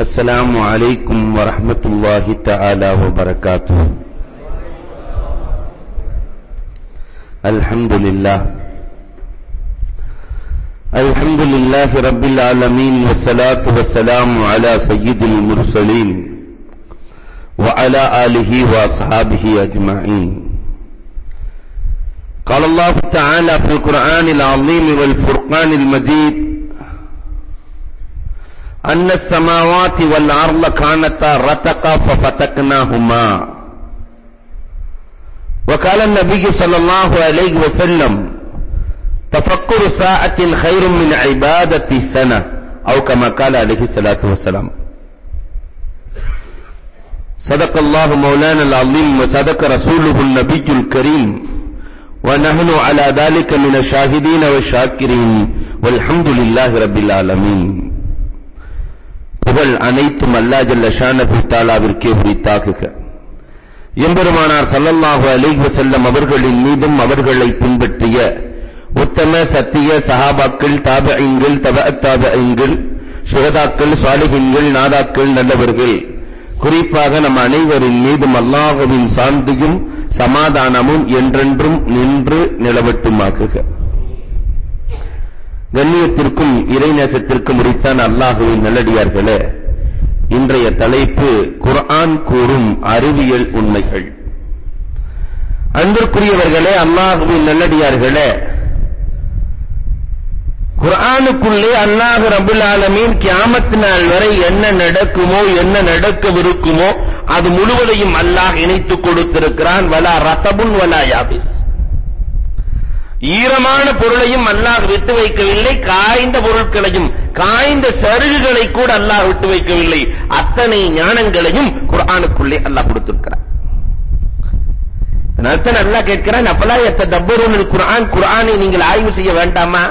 السلام عليكم ورحمة الله تعالى وبركاته الحمد لله الحمد لله رب العالمين والصلاة والسلام على سيد المرسلين وعلى آله وأصحابه أجمعين قال الله تعالى في القرآن العظيم والفرقان المجيد أن السماوات والأرض كانتا رتقا ففتقناهما. وقال النبي صلى الله عليه وسلم تفكر ساعة خير من عبادة سنة أو كما قال عليه الصلاة والسلام. صدق الله مولانا العظيم وصدق رسوله النبي الكريم. ونحن على ذلك من الشاهدين والشاكرين والحمد لله رب العالمين புகழ் அனைத்தும் அல்லா ஜல்ல ஷானபு தாலாவிற்கே உரித்தாக்குக எம்பெருமானார் சல்லல்லாஹு அலைஹி வஸல்லம் அவர்களின் மீதும் அவர்களை பின்பற்றிய உத்தம சத்திய சஹாபாக்கள் தாபீன்கள் தபஅத் தாபீன்கள் சுஹதாக்கள் சாலிஹின்கள் நாதாக்கள் நல்லவர்கள் குறிப்பாக நம் அனைவரின் மீதும் அல்லாஹ்வின் சாந்தியும் சமாதானமும் என்றென்றும் நின்று நிலவட்டுமாக்குக. கண்ணியத்திற்கும் இறைநேசத்திற்கும் உரித்தான் அல்லாஹுவின் நல்லடியார்களே. இன்றைய தலைப்பு குர்ஆன் கூறும் அறிவியல் உண்மைகள். அன்பிற்குரியவர்களே அல்லாஹுவின் நல்லடியார்களே குர்ஆனுக்குள்ளே அல்லாஹ் ரபுல் ஆலமீன் கியாமத் நாள் வரை என்ன நடக்குமோ என்ன நடக்கவிருக்குமோ அது முழுவதையும் அல்லாஹ் இணைத்துக் கொடுத்திருக்கிறான். வலா ரத்தபுன் வலா யாபிஸ். ஈரமான பொருளையும் அல்லாஹ் விட்டு வைக்கவில்லை. காய்ந்த பொருட்களையும் காய்ந்த சருகுகளை கூட அல்லாஹ் விட்டு வைக்கவில்லை. அத்தனை ஞானங்களையும் குர்ஆனுக்குள்ளே அல்லாஹ் கொடுத்திருக்கிறார் அர்த்தம் அல்லாஹ் கேட்கிறான் அப்பலா எத்ததப்பருன் குர்ஆன்? குர்ஆனை நீங்கள் ஆய்வு செய்ய வேண்டாமா?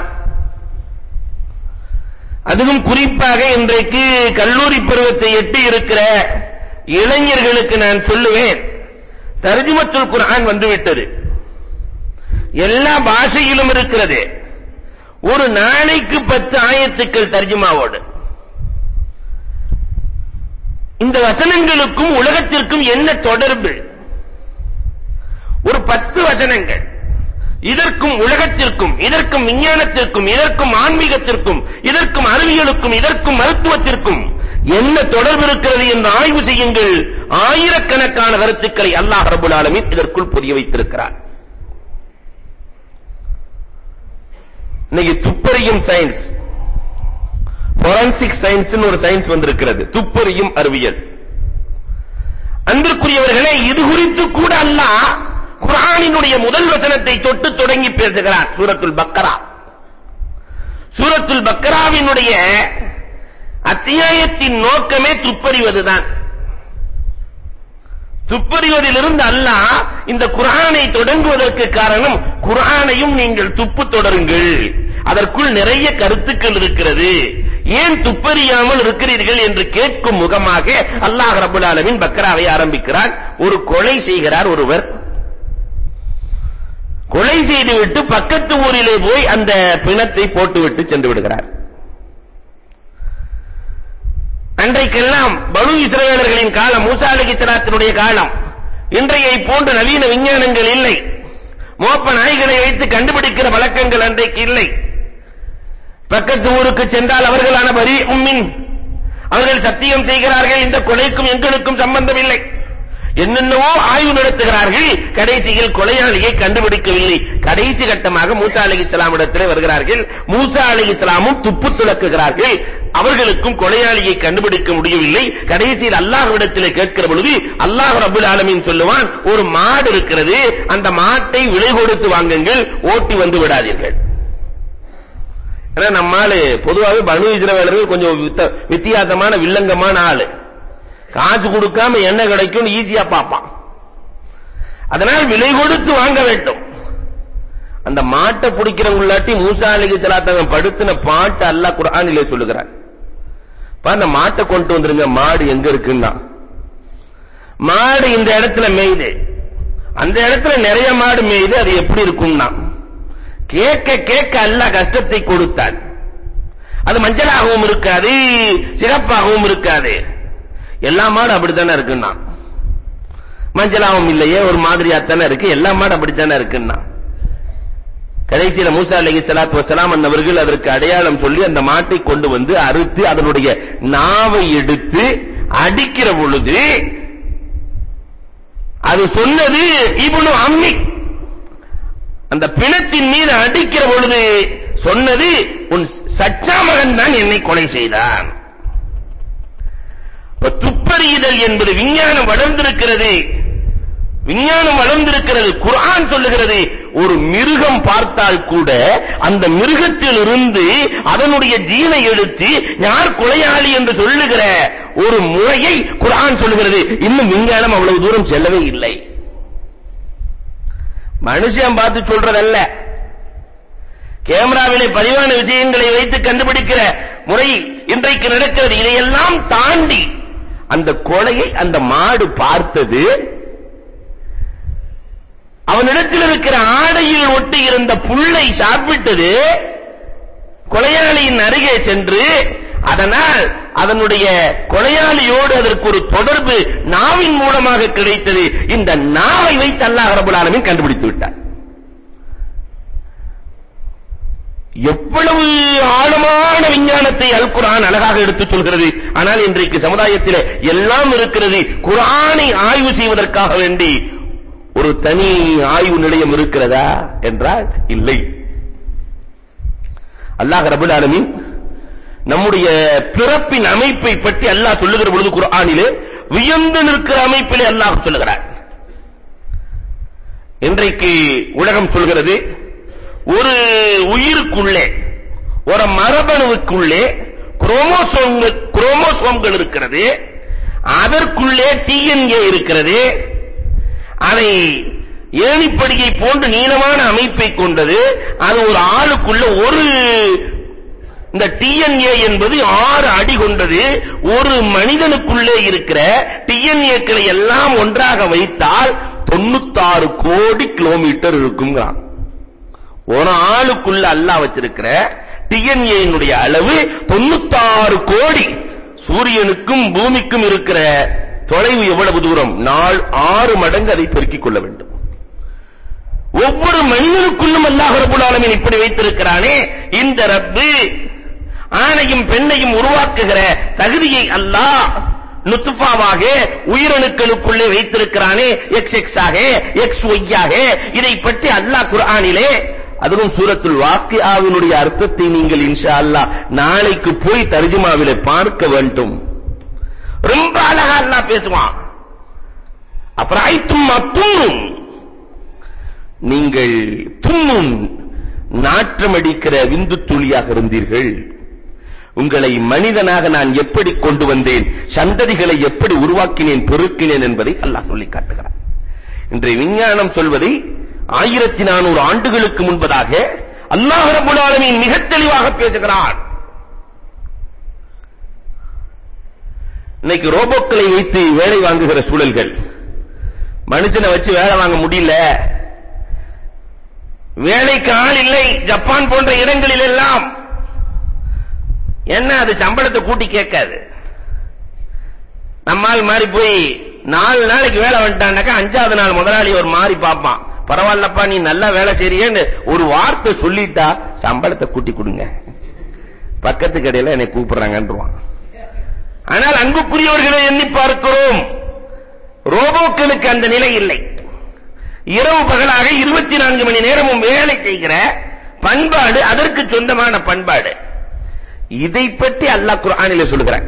அதுவும் குறிப்பாக இன்றைக்கு கல்லூரி பருவத்தை எட்டி இருக்கிற இளைஞர்களுக்கு நான் சொல்லுவேன். தர்ஜுமத்துல் குர்ஆன் வந்துவிட்டது. எல்லா பாஷையிலும் இருக்கிறது. ஒரு நாளைக்கு பத்து ஆயத்துக்கள் தர்ஜுமாவோடு. இந்த வசனங்களுக்கும் உலகத்திற்கும் என்ன தொடர்பு? ஒரு பத்து வசனங்கள். இதற்கும் உலகத்திற்கும் இதற்கும் விஞ்ஞானத்திற்கும் இதற்கும் ஆன்மீகத்திற்கும் இதற்கும் அறிவியலுக்கும் இதற்கும் மருத்துவத்திற்கும் என்ன தொடர்பு இருக்கிறது என்று ஆய்வு செய்யுங்கள். ஆயிரக்கணக்கான கருத்துக்களை அல்லாஹ் ரபுல் ஆலமீன் இதற்குள் புரிய வைத்திருக்கிறார். இன்னைக்கு துப்பறியும் சயின்ஸ் ஃபோரன்சிக் சயின்ஸ் ஒரு சயின்ஸ் வந்திருக்கிறது. துப்பறியும் அறிவியல். அன்பிற்குரியவர்களே இது குறித்து கூட அல்லாஹ் குர்ஆனினுடைய முதல் வசனத்தை தொட்டு தொடங்கி பேசுகிறார் சூரத்துல் பக்கரா. சூரத்துல் பக்கராவினுடைய அத்தியாயத்தின் நோக்கமே துப்பறிவதுதான். துப்பறிவதிலிருந்து அல்லாஹ் இந்த குர்ஆனை தொடங்குவதற்கு காரணம் குர்ஆனையும் நீங்கள் துப்பு தொடருங்கள். அதற்குள் நிறைய கருத்துக்கள் இருக்கிறது. ஏன் துப்பறியாமல் இருக்கிறீர்கள் என்று கேட்கும் முகமாக அல்லாஹ் ரபுல் ஆலமின் பக்ராவை ஆரம்பிக்கிறார். ஒரு கொலை செய்கிறார் ஒருவர். கொலை செய்துவிட்டு பக்கத்து ஊரிலே போய் அந்த பிணத்தை போட்டுவிட்டு சென்று விடுகிறார். அன்றைக்கெல்லாம் பனு இஸ்ரவேலர்களின் காலம் மூசா அலைஹிஸ்ஸலாத்தினுடைய காலம். இன்றையை போன்ற நவீன விஞ்ஞானங்கள் இல்லை. மோப்ப நாய்களை வைத்து கண்டுபிடிக்கிற வழக்கங்கள் அன்றைக்கு இல்லை. பக்கத்து ஊருக்கு சென்றால் அவர்களான பரி உம்மின். அவர்கள் சத்தியம் செய்கிறார்கள் இந்த கொலைக்கும் எங்களுக்கும் சம்பந்தம் இல்லை. என்னென்னவோ ஆய்வு நடத்துகிறார்கள் கடைசியில் கொலையாளியை கண்டுபிடிக்கவில்லை. கடைசி கட்டமாக மூசா அலைஹிஸ்ஸலாம் இடத்திலே வருகிறார்கள். மூசா அலைஹிஸ்ஸலாமும் துப்பு துலக்குகிறார்கள். அவர்களுக்கும் கொலையாளியை கண்டுபிடிக்க முடியவில்லை. கடைசியில் அல்லாஹ்விடத்திலே கேட்கிற பொழுது அல்லாஹ் ரப்பல் ஆலமீன் சொல்லுவான் ஒரு மாடு இருக்கிறது அந்த மாட்டை விலை கொடுத்து வாங்குங்கள் ஓட்டி வந்து விடாதீர்கள். ஏன்னா நம்மால பொதுவாகவே பனு இஸ்ரவேலர்கள் கொஞ்சம் வித்தியாசமான வில்லங்கமான ஆளு. காசு கொடுக்காம என்ன கிடைக்கும் ஈஸியா பார்ப்பான். அதனால் விலை கொடுத்து வாங்க வேண்டும். அந்த மாட்டை பிடிக்கிறவங்களாட்டி மூசா அலைஹி ஸலாத்தவன் படுத்தின பாட்டு அல்லாஹ் குர்ஆனிலே சொல்லுகிறான். பா அந்த மாட்டை கொண்டு வந்துருங்க மாடு எங்க இருக்குன்னா? மாடு இந்த இடத்துல மேயுது. அந்த இடத்துல நிறைய மாடு மேயுது அது எப்படி இருக்கும்னா? கேட்க கேட்க அல்லாஹ் கஷ்டத்தை கொடுத்தான் அது மஞ்சளாகவும் இருக்காது சிறப்பாகவும் இருக்காது. எல்லா மாடு அப்படித்தானே இருக்குன்னா? மஞ்சளாவும் இல்லையே ஒரு மாதிரியா தானே இருக்கு. எல்லா மாடு அப்படித்தானே இருக்குன்னா? கடைசியில மூசா அலைஹி சலாத்து வசலாம் அன்னவர்கள் அதற்கு அடையாளம் சொல்லி அந்த மாட்டை கொண்டு வந்து அறுத்து அதனுடைய நாவை எடுத்து அடிக்கிற பொழுது அது சொன்னது இவனு அம்மி. அந்த பிணத்தின் மீது அடிக்கிற பொழுது சொன்னது உன் சச்சா மகன் தான் என்னை கொலை செய்தான். இப்ப துப்பறியுதல் என்பது விஞ்ஞானம் வளர்ந்திருக்கிறது. விஞ்ஞானம் வளர்ந்திருக்கிறது குர்ஆன் சொல்லுகிறது. ஒரு மிருகம் பார்த்தால் கூட அந்த மிருகத்தில் இருந்து அதனுடைய ஜீனை எடுத்து யார் கொலையாளி என்று சொல்லுகிற ஒரு முறையை குர்ஆன் சொல்லுகிறது. இன்னும் விஞ்ஞானம் அவ்வளவு தூரம் செல்லவே இல்லை. மனுஷன் பார்த்து சொல்றதல்ல. கேமராவிலே பதிவான விஷயங்களை வைத்து கண்டுபிடிக்கிற முறை இன்றைக்கு நடக்கிறது. இதையெல்லாம் தாண்டி அந்த கொலையை அந்த மாடு பார்த்தது. அவனிடத்தில் இருக்கிற ஆடையில் ஒட்டி இருந்த புல்லை சாப்பிட்டது. கொலையாளியின் அருகே சென்று அதனால் அதனுடைய கொலையாளியோடு அதற்கு ஒரு தொடர்பு நாவின் மூலமாக கிடைத்தது. இந்த நாவை வைத்து அல்லாஹ் ரபுல் ஆலமீன் கண்டுபிடித்து விட்டார் எவ்வளவு ஆழமான விஞ்ஞானத்தை அல் குர்ஆன் அழகாக எடுத்துச் சொல்கிறது. ஆனால் இன்றைக்கு சமுதாயத்தில் எல்லாம் இருக்கிறது குர்ஆனை ஆய்வு செய்வதற்காக வேண்டி ஒரு தனி ஆய்வு நிலையம் இருக்கிறதா என்றால் இல்லை. அல்லாஹ் ரபுல் ஆலமீன் நம்முடைய பிறப்பின் அமைப்பை பற்றி அல்லாஹ் சொல்லுகிற பொழுது குர்ஆனிலே வியந்து நிற்கிற அமைப்பிலே அல்லாஹ் சொல்லுகிறார். இன்றைக்கு உலகம் சொல்கிறது ஒரு உயிருக்குள்ளே ஒரு மரபணுவுக்குள்ளே குரோமோசோம்கள் குரோமோசோம்கள் இருக்கிறது அதற்குள்ளே டிஎன்ஏ இருக்கிறது அதை ஏணிப்படியை போன்று நீளமான அமைப்பை கொண்டது அது ஒரு ஆளுக்குள்ள ஒரு இந்த டிஎன்ஏ என்பது ஆறு அடி கொண்டது ஒரு மனிதனுக்குள்ளே இருக்கிற டிஎன்ஏக்களை எல்லாம் ஒன்றாக வைத்தால் 96 கோடி கிலோமீட்டர் இருக்குங்கிறான். ஒரு ஆளுக்குள்ள அல்லாஹ் வச்சிருக்கிற டிஎன்ஏனுடைய அளவு 96 கோடி. சூரியனுக்கும் பூமிக்கும் இருக்கிற தொலைவு எவ்வளவு தூரம்? நாள் ஆறு மடங்கு அதை பெருக்கிக் கொள்ள வேண்டும். ஒவ்வொரு மனிதனுக்குள்ளும் அல்லாஹ் ரப்பல் ஆலமீன் இப்படி வைத்திருக்கிறானே இந்த ரப்பு ஆணையும் பெண்ணையும் உருவாக்குகிற தகுதியை அல்லாஹ் நுத்துஃபாவாக உயிரணுக்களுக்குள்ளே வைத்திருக்கிறானே எக்ஸ் எக்ஸ் ஆக எக்ஸ் ஒய் ஆக இதை பற்றி அல்லாஹ் குர்ஆனிலே அதுவும் சூரத்துல் வாக்கியாவினுடைய அர்த்தத்தை நீங்கள் இன்ஷா அல்லாஹ் நாளைக்கு போய் தர்ஜுமாவில பார்க்க வேண்டும். ரொம்ப அழகா அல்லாஹ் பேசுவான். அஃபரைத்தும் அத்தும் நீங்கள் தும்மும் நாற்றமடிக்கிற விந்து துளியாக இருந்தீர்கள். உங்களை மனிதனாக நான் எப்படி கொண்டு வந்தேன் சந்ததிகளை எப்படி உருவாக்கினேன் பொறுக்கினேன் என்பதை அல்லாஹ் சொல்லி காட்டுகிறான். இன்றைய விஞ்ஞானம் சொல்வதை ஆயிரத்தி நானூறு ஆண்டுகளுக்கு முன்பதாக அல்லாஹ் ரபுல் ஆலமீன் மிக தெளிவாக பேசுகிறார். இன்னைக்கு ரோபோக்களை வைத்து வேலை வாங்குகிற சூழல்கள். மனுஷனை வச்சு வேலை வாங்க முடியல. வேலைக்கு ஆள் இல்லை. ஜப்பான் போன்ற இடங்களில் எல்லாம் என்ன அது சம்பளத்தை கூட்டி கேட்காது. நம்மால் மாறி போய் நாலு நாளைக்கு வேலை வந்துட்டான்னாக்கா அஞ்சாவது நாள் முதலாளி ஒரு மாறி பார்ப்பான். பரவாயில்லப்பா நீ நல்லா வேலை செய்றியேன்னு ஒரு வார்த்தை சொல்லிட்டா சம்பளத்தை கூட்டி கொடுங்க. பக்கத்து கடையில என்னை கூப்பிடுறாங்கன்றான் ஆனால் அன்புக்குரியவர்களை எண்ணி பார்க்கிறோம். ரோபோக்களுக்கு அந்த நிலை இல்லை. இரவு பகலாக இருபத்தி நான்கு மணி நேரமும் வேலை செய்கிற பண்பாடு அதற்கு சொந்தமான பண்பாடு. இதை பற்றி அல்லாஹ் குர்ஆனிலே சொல்கிறான்.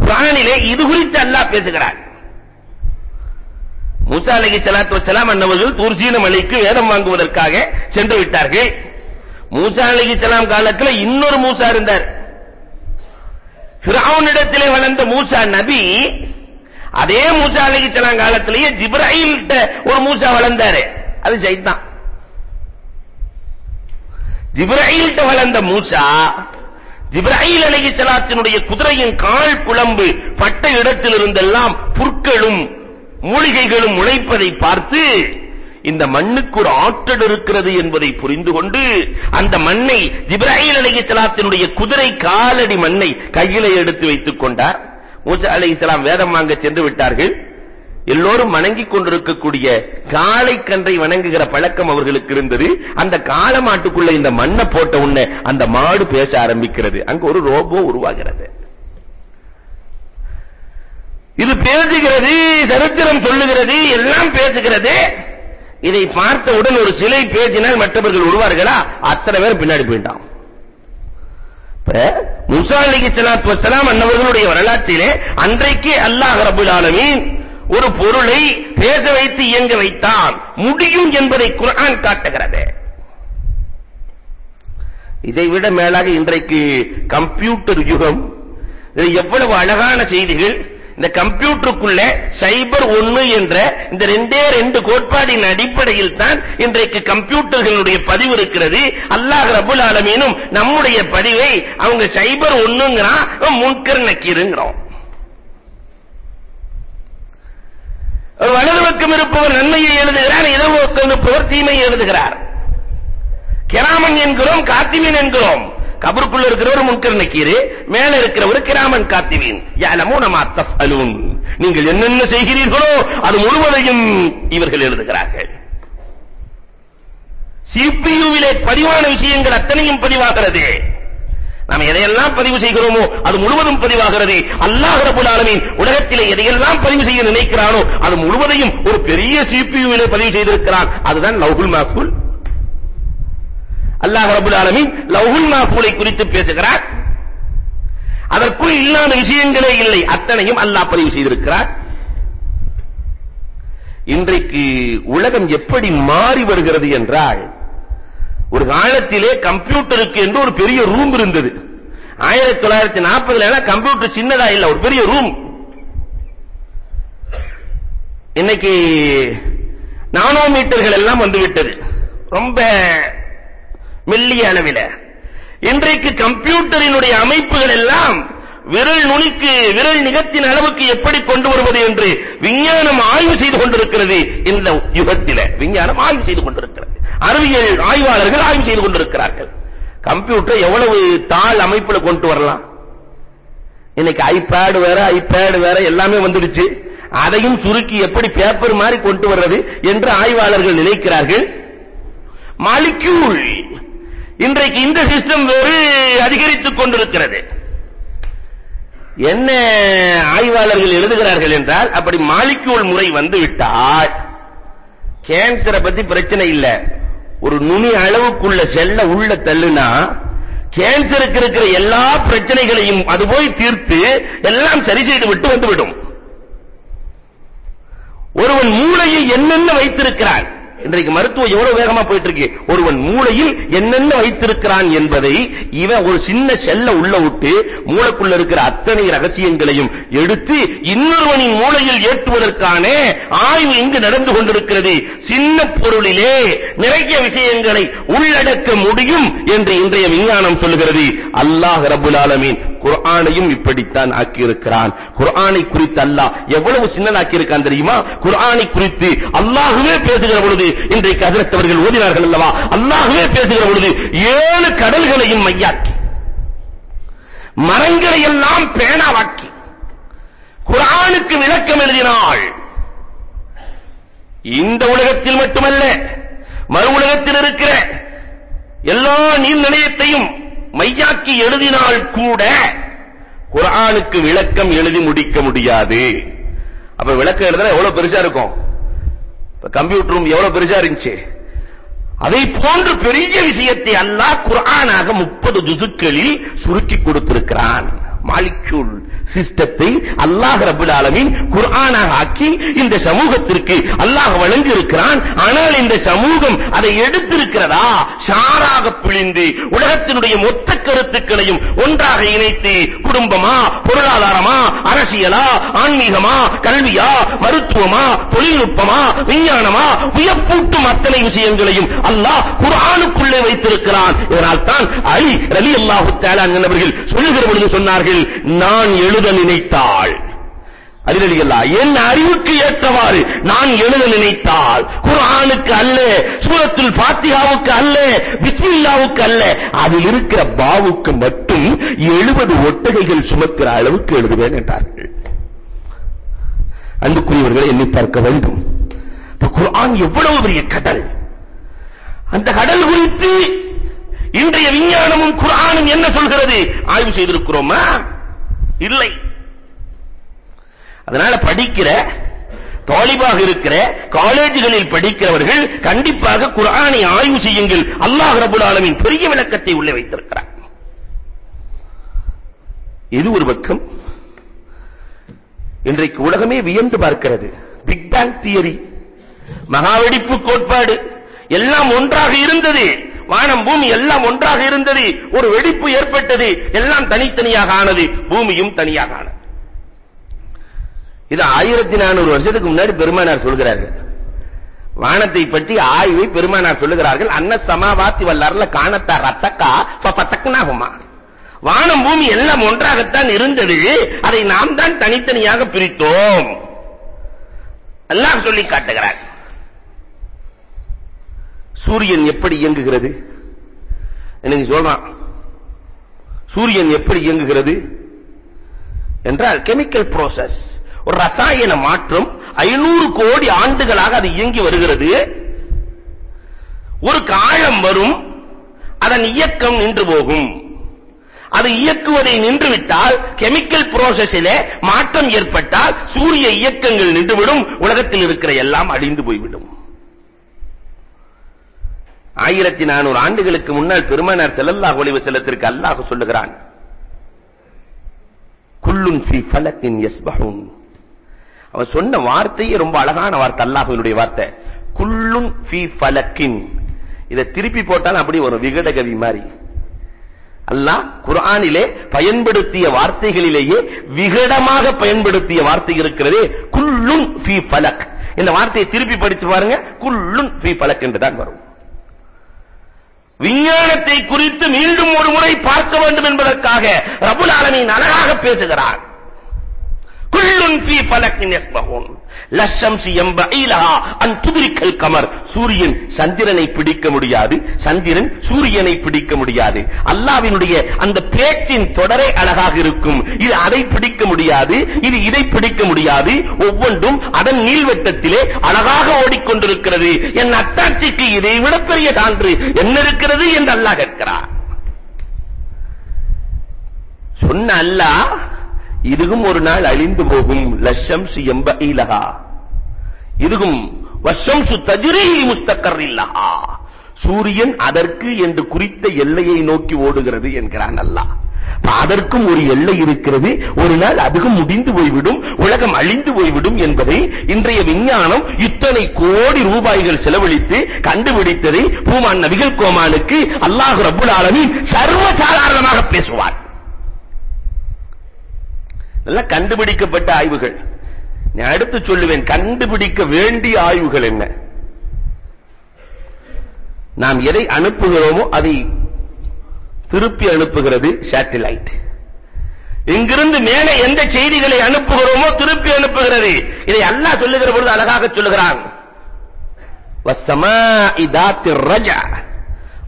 குர்ஆனிலே இது குறித்து அல்லாஹ் பேசுகிறான். மூசா அலைஹி ஸலாத்து வஸலாம் அன்னவர்கள் தூர்சீன மலைக்கு வேதம் வாங்குவதற்காக சென்று விட்டார்கள். மூசா அலைஹி ஸலாம் காலத்தில் இன்னொரு மூசா இருந்தார். ஃபிரௌனிடத்திலே வளர்ந்த மூசா நபி அதே மூசா அலைஹி ஸலாம் காலத்திலேயே ஜிப்ராயில்ட்ட ஒரு மூசா வளர்ந்தாரு. அது ஷைத்தான் ஜிப்ராயில்ட்ட வளர்ந்த மூசா ஜிப்ராயில் அலைஹிஸ்ஸலாத்தினுடைய குதிரையின் கால் புலம்பு பட்ட இடத்திலிருந்தெல்லாம் புற்களும் மூலிகைகளும் முளைப்பதை பார்த்து இந்த மண்ணுக்கு ஒரு ஆற்றல் இருக்கிறது என்பதை புரிந்து கொண்டு அந்த மண்ணை ஜிப்ராஹிம் அலைஹிஸ்ஸலாத்தினுடைய குதிரை காலடி மண்ணை கையிலே எடுத்து வைத்துக் கொண்டார். மூசா அலைஹிஸ்ஸலாம் வேதம் வாங்க சென்று விட்டார்கள். எல்லோரும் வணங்கிக் கொண்டிருக்கக்கூடிய காளை கன்றை வணங்குகிற பழக்கம் அவர்களுக்கு இருந்தது. அந்த காளை மாட்டுக்குள்ள இந்த மண்ணை போட்ட உடனே அந்த மாடு பேச ஆரம்பிக்கிறது. அங்க ஒரு ரோபோ உருவாகிறது. இது பேசுகிறது சரித்திரம் சொல்லுகிறது எல்லாம் பேசுகிறது. இதை பார்த்தவுடன் ஒரு சிலை பேசினால் மற்றவர்கள் விடுவார்களா அத்தனை பேர் பின்னாடி போயிட்டான். இப்ப மூசா அலைஹிஸ்ஸலாத்து வஸ்ஸலாம் அன்னவர்களுடைய வரலாற்றிலே அன்றைக்கு அல்லாஹ் ரப்பல் ஆலமீன் ஒரு பொருளை பேச வைத்து இயங்க வைத்தான். முடியும் என்பதை குர்ஆன் காட்டுகிறது. இதை விட மேலாக இன்றைக்கு கம்ப்யூட்டர் யுகம் எவ்வளவு அழகான செய்திகள் இந்த கம்ப்யூட்டருக்குள்ள சைபர் ஒன்னு என்ற இந்த ரெண்டே ரெண்டு கோட்பாடின் அடிப்படையில் தான் இன்றைக்கு கம்ப்யூட்டர்களுடைய பதிவு இருக்கிறது. அல்லாஹ் ரபுல் ஆலமீனும் நம்முடைய பதிவை அவங்க சைபர் ஒண்ணுங்கிறான் முன்கர் நக்கீருங்கிறோம் வலது பக்கம் இருப்பவர் நன்மையை எழுதுகிறார் இடது பக்கம் இருப்பவர் தீமையை எழுதுகிறார். கிராமன் என்கிறோம் காத்திமீன் என்கிறோம். கபருக்குள்ள இருக்கிறவர் முன்கர் நக்கீரு மேல இருக்கிறவர் கிராமன் காத்திவீன். யாலமூன மா தஃஅலூன். நீங்கள் என்னென்ன செய்கிறீர்களோ அது முழுவதையும் இவர்கள் எழுதுகிறார்கள். சிபியுவிலே பதிவான விஷயங்கள் அத்தனையும் பதிவாகிறது. நாம் எதையெல்லாம் பதிவு செய்கிறோமோ அது முழுவதும் பதிவாகிறது. அல்லாஹ் ரபுல் ஆலமீன் உலகத்திலே எதையெல்லாம் பதிவு செய்ய நினைக்கிறானோ அது முழுவதையும் ஒரு பெரிய சிபியுவிலே பதிவு செய்திருக்கிறான். அதுதான் லவ்ஹுல் மஹ்ஃபூல் அல்லாஹ் ரபுல் ஆலமீன் லவ்ஹுல் மஹ்ஃபூலை குறித்து பேசுகிறார். அதற்குள் இல்லாத விஷயங்களே இல்லை. அத்தனையும் அல்லாஹ் பதிவு செய்திருக்கிறார். இன்றைக்கு உலகம் எப்படி மாறி வருகிறது என்றால் ஒரு காலத்திலே கம்ப்யூட்டருக்கு என்று ஒரு பெரிய ரூம் இருந்தது. ஆயிரத்தி தொள்ளாயிரத்தி நாற்பதுல கம்ப்யூட்டர் சின்னதா இல்ல ஒரு பெரிய ரூம் இன்னைக்கு நானோமீட்டர்கள் எல்லாம் வந்துவிட்டது. ரொம்ப மெல்லிய அளவில. இன்றைக்கு கம்ப்யூட்டரினுடைய அமைப்புகள் எல்லாம் விரல் நுனிக்கு விரல் நிகத்தின் அளவுக்கு எப்படி கொண்டு வருவது என்று விஞ்ஞானம் ஆய்வு செய்து கொண்டிருக்கிறது இந்த யுகத்தில். விஞ்ஞானம் ஆய்வு செய்து கொண்டிருக்கிறது. அறிவியல் ஆய்வாளர்கள் ஆய்வு செய்து கொண்டிருக்கிறார்கள். கம்ப்யூட்டர் எவ்வளவு தாள் அமைப்புல கொண்டு வரலாம்? இன்னைக்கு ஐபேட் வேற ஐபேட் வேற எல்லாமே வந்துடுச்சு. அதையும் சுருக்கி எப்படி பேப்பர் மாதிரி கொண்டு வர்றது என்று ஆய்வாளர்கள் நினைக்கிறார்கள். மாலிக்யூல் இன்றைக்கு இந்த சிஸ்டம் வேறு அதிகரித்துக் கொண்டிருக்கிறது. என்ன ஆய்வாளர்கள் எழுதுகிறார்கள் என்றால் அப்படி மாலிக்யூல் முறை வந்து விட்டால் கேன்சரை பத்தி பிரச்சனை இல்ல. ஒரு நுனி அளவுக்குள்ள செல்ல உள்ள தள்ளுனா கேன்சருக்கு இருக்கிற எல்லா பிரச்சனைகளையும் அது போய் தீர்த்து எல்லாம் சரி செய்து விட்டு வந்துவிடும். ஒருவன் மூளையை என்னென்ன வைத்திருக்கிறான்? இன்றைக்கு மருத்துவம் எவ்வளவு வேகமா போயிட்டு இருக்கு ஒருவன் மூளையில் என்னென்ன வைத்திருக்கிறான் என்பதை இவன் ஒரு சின்ன செல்ல உள்ள விட்டு மூளைக்குள்ள இருக்கிற அத்தனை ரகசியங்களையும் எடுத்து இன்னொருவனின் மூளையில் ஏற்றுவதற்கான ஆய்வு இங்கு நடந்து கொண்டிருக்கிறது. சின்ன பொருளிலே நிறைய விஷயங்களை உள்ளடக்க முடியும் என்று இன்றைய விஞ்ஞானம் சொல்லுகிறது. அல்லாஹ் ரபுல் ஆலமீன் குர்ஆனையும் இப்படித்தான் ஆக்கியிருக்கிறான். குர்ஆனை குறித்து அல்லாஹ் எவ்வளவு சின்னதாக்கி இருக்கான் தெரியுமா? குர்ஆனை குறித்து அல்லாஹ்வே பேசுகிற பொழுது இன்றைக்கு ஹஜரத் அவர்கள் ஓதினார்கள் அல்லவா? அல்லாஹ்வே பேசுகிற பொழுது ஏழு கடல்களையும் மையாக்கி மரங்களை எல்லாம் பேனாவாக்கி குர்ஆனுக்கு விளக்கம் எழுதினாள். இந்த உலகத்தில் மட்டுமல்ல மறு உலகத்தில் இருக்கிற எல்லா நீர் நிலையத்தையும் மையாக்கி எழுதினால் கூட குர்ஆனுக்கு விளக்கம் எழுதி முடிக்க முடியாது. அப்ப விளக்கம் எழுதுனா எவ்வளவு பெருசா இருக்கும்? இப்ப கம்ப்யூட்டரும் எவ்வளவு பெருசா இருந்துச்சு? அதை போன்ற பெரிய விஷயத்தை அல்லாஹ் குர்ஆனாக 30 ஜுசுக்களில் சுருக்கி கொடுத்திருக்கிறான். மாலிக்யூல் சிஸ்டத்தை அல்லாஹ் ரபுல் ஆலமீன் குர்ஆனாக ஆக்கி இந்த சமூகத்திற்கு அல்லாஹ் வழங்கி இருக்கிறான் ஆனால் இந்த சமூகம் அதை எடுத்திருக்கிறதா? சாராக பிழிந்து உலகத்தினுடைய மொத்த கருத்துக்களையும் ஒன்றாக இணைத்து குடும்பமா பொருளாதாரமா அரசியலா ஆன்மீகமா கல்வியா மருத்துவமா தொழில்நுட்பமா விஞ்ஞானமா உயர்ப்பூட்டும் அத்தனை விஷயங்களையும் அல்லாஹ் குர்ஆனுக்குள்ளே வைத்திருக்கிறான். இதனால் தான் அலி ரலியல்லாஹு தஆலா என்பவர்கள் சொல்லுகிற பொழுது சொன்னார்கள் நான் எழுத நினைத்தாள். அதிலல்லா என் அறிவுக்கு ஏற்றவாறு நான் எழுத நினைத்தால் குர்ஆனுக்கு அல்ல சூரத்துல் ஃபாத்திஹாவுக்கு அல்ல பிஸ்மில்லாவுக்கு அல்ல அதில் இருக்கிற பாவுக்கு மட்டும் 70 ஒட்டகைகள் சுமக்கிற அளவுக்கு எழுதுவேன் என்றார்கள். அன்புக்குரியவர்களை எண்ணி பார்க்க வேண்டும். இப்ப குர்ஆன் எவ்வளவு பெரிய கடல்? அந்த கடல் குறித்து இன்றைய விஞ்ஞானமும் குர்ஆனும் என்ன சொல்கிறது? ஆய்வு செய்திருக்கிறோமா? இல்லை. அதனால படிக்கிற தாலிபாக இருக்கிற காலேஜுகளில் படிக்கிறவர்கள் கண்டிப்பாக குர்ஆனை ஆய்வு செய்யுங்கள். அல்லாஹ் ரப்பல் ஆலமீன் பெரிய விளக்கத்தை உள்ளே வைத்திருக்கிறார். இது ஒரு பக்கம்? இன்றைக்கு உலகமே வியந்து பார்க்கிறது. பிக் பேங் தியரி மகாவெடிப்பு கோட்பாடு. எல்லாம் ஒன்றாக இருந்தது. வானம் பூமி எல்லாம் ஒன்றாக இருந்தது. ஒரு வெடிப்பு ஏற்பட்டது. எல்லாம் தனித்தனியாக ஆனது. பூமியும் தனியாக ஆனது. இது ஆயிரத்தி நானூறு வருஷத்துக்கு முன்னாடி பெருமானார் சொல்கிறார்கள். வானத்தை பற்றி ஆய்வை பெருமானார் சொல்லுகிறார்கள். அன்ன சமாவாத்தி வல்லார்ல காணத்தா ரத்தக்கா ஃபதக்னாஹுமா. வானம் பூமி எல்லாம் ஒன்றாகத்தான் இருந்தது. அதை நாம் தான் தனித்தனியாக பிரித்தோம். அல்லாஹ் சொல்லி காட்டுகிறார். சூரியன் எப்படி இயங்குகிறது? எனக்கு சொல்றான். சூரியன் எப்படி இயங்குகிறது? என்றால் கெமிக்கல் ப்ராசஸ் ஒரு ரசாயன மாற்றம் 500 கோடி ஆண்டுகளாக அது இயங்கி வருகிறது. ஒரு காலம் வரும் அதன் இயக்கம் நின்று போகும். அது இயக்குவதை நின்றுவிட்டால் கெமிக்கல் processிலே மாற்றம் ஏற்பட்டால் சூரிய இயக்கங்கள் நின்றுவிடும் உலகத்தில் இருக்கிற எல்லாம் அழிந்து போய்விடும். ஆயிரத்தி நானூறு ஆண்டுகளுக்கு முன்னால் பெருமானார் ஸல்லல்லாஹு அலைஹி வஸல்லத்திற்கு அல்லாஹ் சொல்லுகிறான் குல்லுன் ஃபி ஃபலக்கின் யஸ்பஹூன். அவர் சொன்ன வார்த்தையே ரொம்ப அழகான வார்த்தை அல்லாஹுவினுடைய வார்த்தை. குல்லுன் ஃபி ஃபலக்கின். இதை திருப்பி போட்டாலும் அப்படி வரும் விகடகவி மாதிரி. அல்லாஹ் குர்ஆனிலே பயன்படுத்திய வார்த்தைகளிலேயே விகடமாக பயன்படுத்திய வார்த்தை இருக்கிறது குல்லுன் ஃபி ஃபலக். இந்த வார்த்தையை திருப்பி படிச்சு பாருங்க குல்லுன் ஃபி ஃபலக் என்று தான் வரும். விஞ்ஞானத்தை குறித்து மீண்டும் ஒரு முறை பார்க்க வேண்டும் என்பதற்காக ரபுல் ஆலமீன் அழகாக பேசுகிறார். குல்லுன் ஃபீ ஃபலக்கின் யஸ்பஹூன். லஷம்சி யம்பஇலஹா அன் துத்ரிக்கல் கமர். சூரியன் சந்திரனை பிடிக்க முடியாது. சந்திரன் சூரியனை பிடிக்க முடியாது. அல்லாஹ்வினுடைய அந்த பேச்சின் தொடரே அழகாக இருக்கும். இது அதை பிடிக்க முடியாது. இது இதை பிடிக்க முடியாது. ஒவ்வொன்றும் அதன் நீள்வட்டத்திலே அழகாக ஓடிக்கொண்டிருக்கிறது. என் அத்தாட்சிக்கு இதை விட பெரிய சான்று என்ன இருக்கிறது என்று அல்லாஹ் கேட்கிறார் சொன்ன அல்லாஹ் இதுவும் ஒரு நாள் அழிந்து போகும். லஷம்சு எம்பஇலஹா இதுவும் வஷம்சு தஜ்ரீ முஸ்தக்கரில்லஹா சூரியன் அதற்கு என்று குறித்த எல்லையை நோக்கி ஓடுகிறது என்கிறான் அல்லாஹ். அதற்கும் ஒரு எல்லை இருக்கிறது. ஒரு நாள் அதுவும் முடிந்து போய்விடும். உலகம் அழிந்து போய்விடும் என்பதை இன்றைய விஞ்ஞானம் இத்தனை கோடி ரூபாய்கள் செலவழித்து கண்டுபிடித்ததை பூமான் நபிகள் கோமானுக்கு அல்லாஹ் ரபுல் ஆலமின் சர்வசாதாரணமாக பேசுவார். நல்ல கண்டுபிடிக்கப்பட்ட ஆய்வுகள். நான் அடுத்து சொல்லுவேன் கண்டுபிடிக்க வேண்டிய ஆய்வுகள் என்ன? நாம் எதை அனுப்புகிறோமோ அதை திருப்பி அனுப்புகிறது சேட்டலைட் இங்கிருந்து மேலே எந்த செய்திகளை அனுப்புகிறோமோ திருப்பி அனுப்புகிறது. இதை அல்லாஹ் சொல்லுகிற பொழுது அழகாக சொல்லுகிறான். வஸ்ஸமாஇ தாத்திர் ரஜா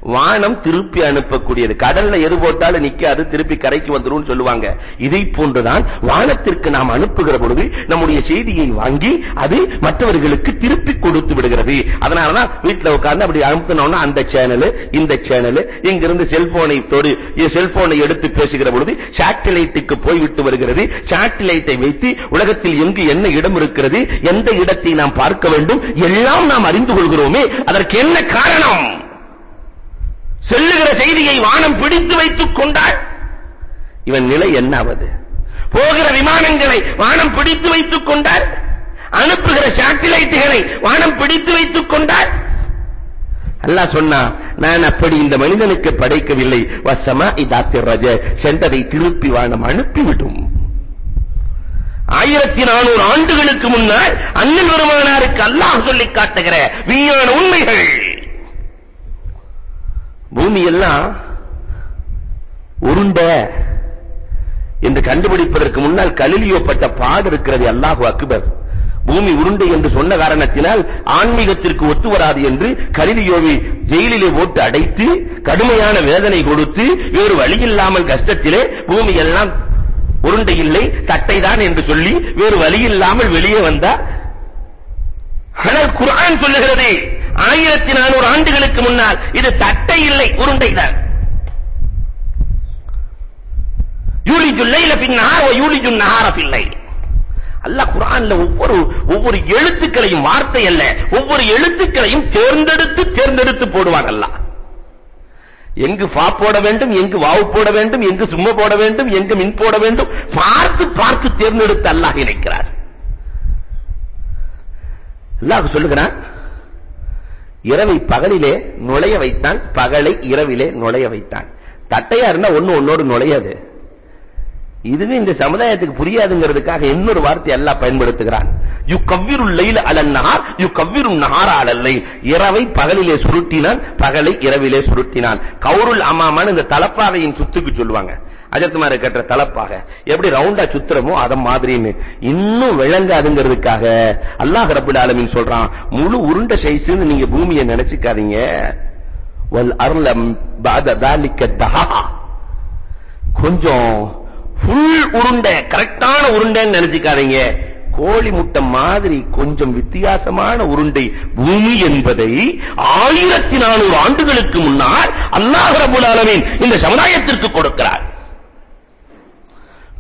வானம் திருப்பி அனுப்பக்கூடியது. கடல்ல எது போட்டாலும் நிக்காது திருப்பி கரைக்கு வந்துரும் சொல்லுவாங்க. இதை போன்றுதான் வானத்திற்கு நாம் அனுப்புகிற பொழுது நம்முடைய செய்தியை வாங்கி அது மற்றவர்களுக்கு திருப்பி கொடுத்து விடுகிறது. அதனால தான் வீட்ல உட்கார்ந்து அப்படி அனுப்பினோம்னா அந்த சேனல் இந்த சேனல் இங்கிருந்து செல்போனை தொடு. செல்போனை எடுத்து பேசுகிற பொழுது சாட்டிலைட்டுக்கு போய் விட்டு வருகிறது. சாட்டிலைட்டை வைத்து உலகத்தில் எங்கு என்ன இடம் இருக்கிறது எந்த இடத்தை நாம் பார்க்க வேண்டும் எல்லாம் நாம் அறிந்து கொள்கிறோமே. அதற்கு என்ன காரணம்? செல்லுகிற செய்தியை வானம் பிடித்து வைத்துக் கொண்டால் இவன் நிலை என்னாவது? போகிற விமானங்களை வானம் பிடித்து வைத்துக் கொண்டால் அனுப்புகிற சாட்டிலைட்டுகளை வானம் பிடித்து வைத்துக் கொண்டால் அல்லாஹ் சொன்னா நான் அப்படி இந்த மனிதனுக்கு படைக்கவில்லை. வசமா இதாத்திர் ரஜ சென்றதை திருப்பி வானம் அனுப்பிவிடும். ஆயிரத்தி நானூறு ஆண்டுகளுக்கு முன்னால் அண்ணன் பெருமானாருக்கு அல்லாஹ் சொல்லி காட்டுகிற விஞ்ஞான உண்மைகள். பூமி எல்லாம் உருண்ட என்று கண்டுபிடிப்பதற்கு முன்னால் கலிலியோ பட்ட பாடு இருக்கிறது. அல்லாஹு அக்பர். பூமி உருண்டை என்று சொன்ன காரணத்தினால் ஆன்மீகத்திற்கு ஒத்து வராது என்று கலிலியோவை ஜெயிலிலே போட்டு அடைத்து கடுமையான வேதனை கொடுத்து வேறு வழி இல்லாமல் கஷ்டத்திலே பூமி எல்லாம் உருண்டை இல்லை தட்டை தான் என்று சொல்லி வேறு வழி இல்லாமல் வெளியே வந்தார். ஆனால் குர்ஆன் சொல்லுகிறது. ஆயிரத்தி நானூறு ஆண்டுகளுக்கு முன்னால் இது தட்டை இல்லை உருண்டைதான் யூலிஜு லைல ஃபின் வ யூலிஜு நஹார ஃபில் அல்லாஹ் குர்ஆன்ல ஒவ்வொரு ஒவ்வொரு எழுத்துக்களையும் வார்த்தை அல்ல ஒவ்வொரு எழுத்துக்களையும் தேர்ந்தெடுத்து தேர்ந்தெடுத்து போடுவாங்க அல்லாஹ். எங்கு ஃபா போட வேண்டும் எங்கு வாவு போட வேண்டும் எங்கு சும்மா போட வேண்டும் எங்கு மின் போட வேண்டும் பார்த்து பார்த்து தேர்ந்தெடுத்து அல்லாஹ் இணைக்கிறார். அல்லாஹ் சொல்லுகிறான் இரவை பகலிலே நுழைய வைத்தான் பகலை இரவிலே நுழைய வைத்தான். தட்டையா இருந்தா ஒண்ணு ஒன்னோடு நுழையாது. இதுவே இந்த சமுதாயத்துக்கு புரியாதுங்கிறதுக்காக இன்னொரு வார்த்தை எல்லாம் பயன்படுத்துகிறான். யு கவ்விருள் லைல அலன் நஹார் யு கவ்விரும் நஹார அலல்லை இரவை பகலிலே சுருட்டினான் பகலை இரவிலே சுருட்டினான். கௌருல் அமாமான் இந்த தலப்பாகையின் சுத்துக்கு சொல்லுவாங்க. அஜத்துமார கட்டுற தலப்பாக எப்படி ரவுண்டா சுத்துறமோ அத மாதிரின்னு. இன்னும் விளங்காதுங்கிறதுக்காக அல்லாஹ் ரபுல் ஆலமின் சொல்றான் முழு உருண்ட சைஸ்ன்னு நீங்க பூமியை நினைச்சுக்காதீங்க. வல் அர்லம் பாத தாலிக்க தஹா. கொஞ்சம் ஃபுல் உருண்டை கரெக்டான உருண்டைன்னு நினைச்சுக்காதீங்க. கோழி முட்டை மாதிரி கொஞ்சம் வித்தியாசமான உருண்டை பூமி என்பதை ஆயிரத்தி நானூறு ஆண்டுகளுக்கு முன்னால் அல்லாஹ் ரபுல் ஆலமீன் இந்த சமுதாயத்திற்கு கொடுக்கிறார்.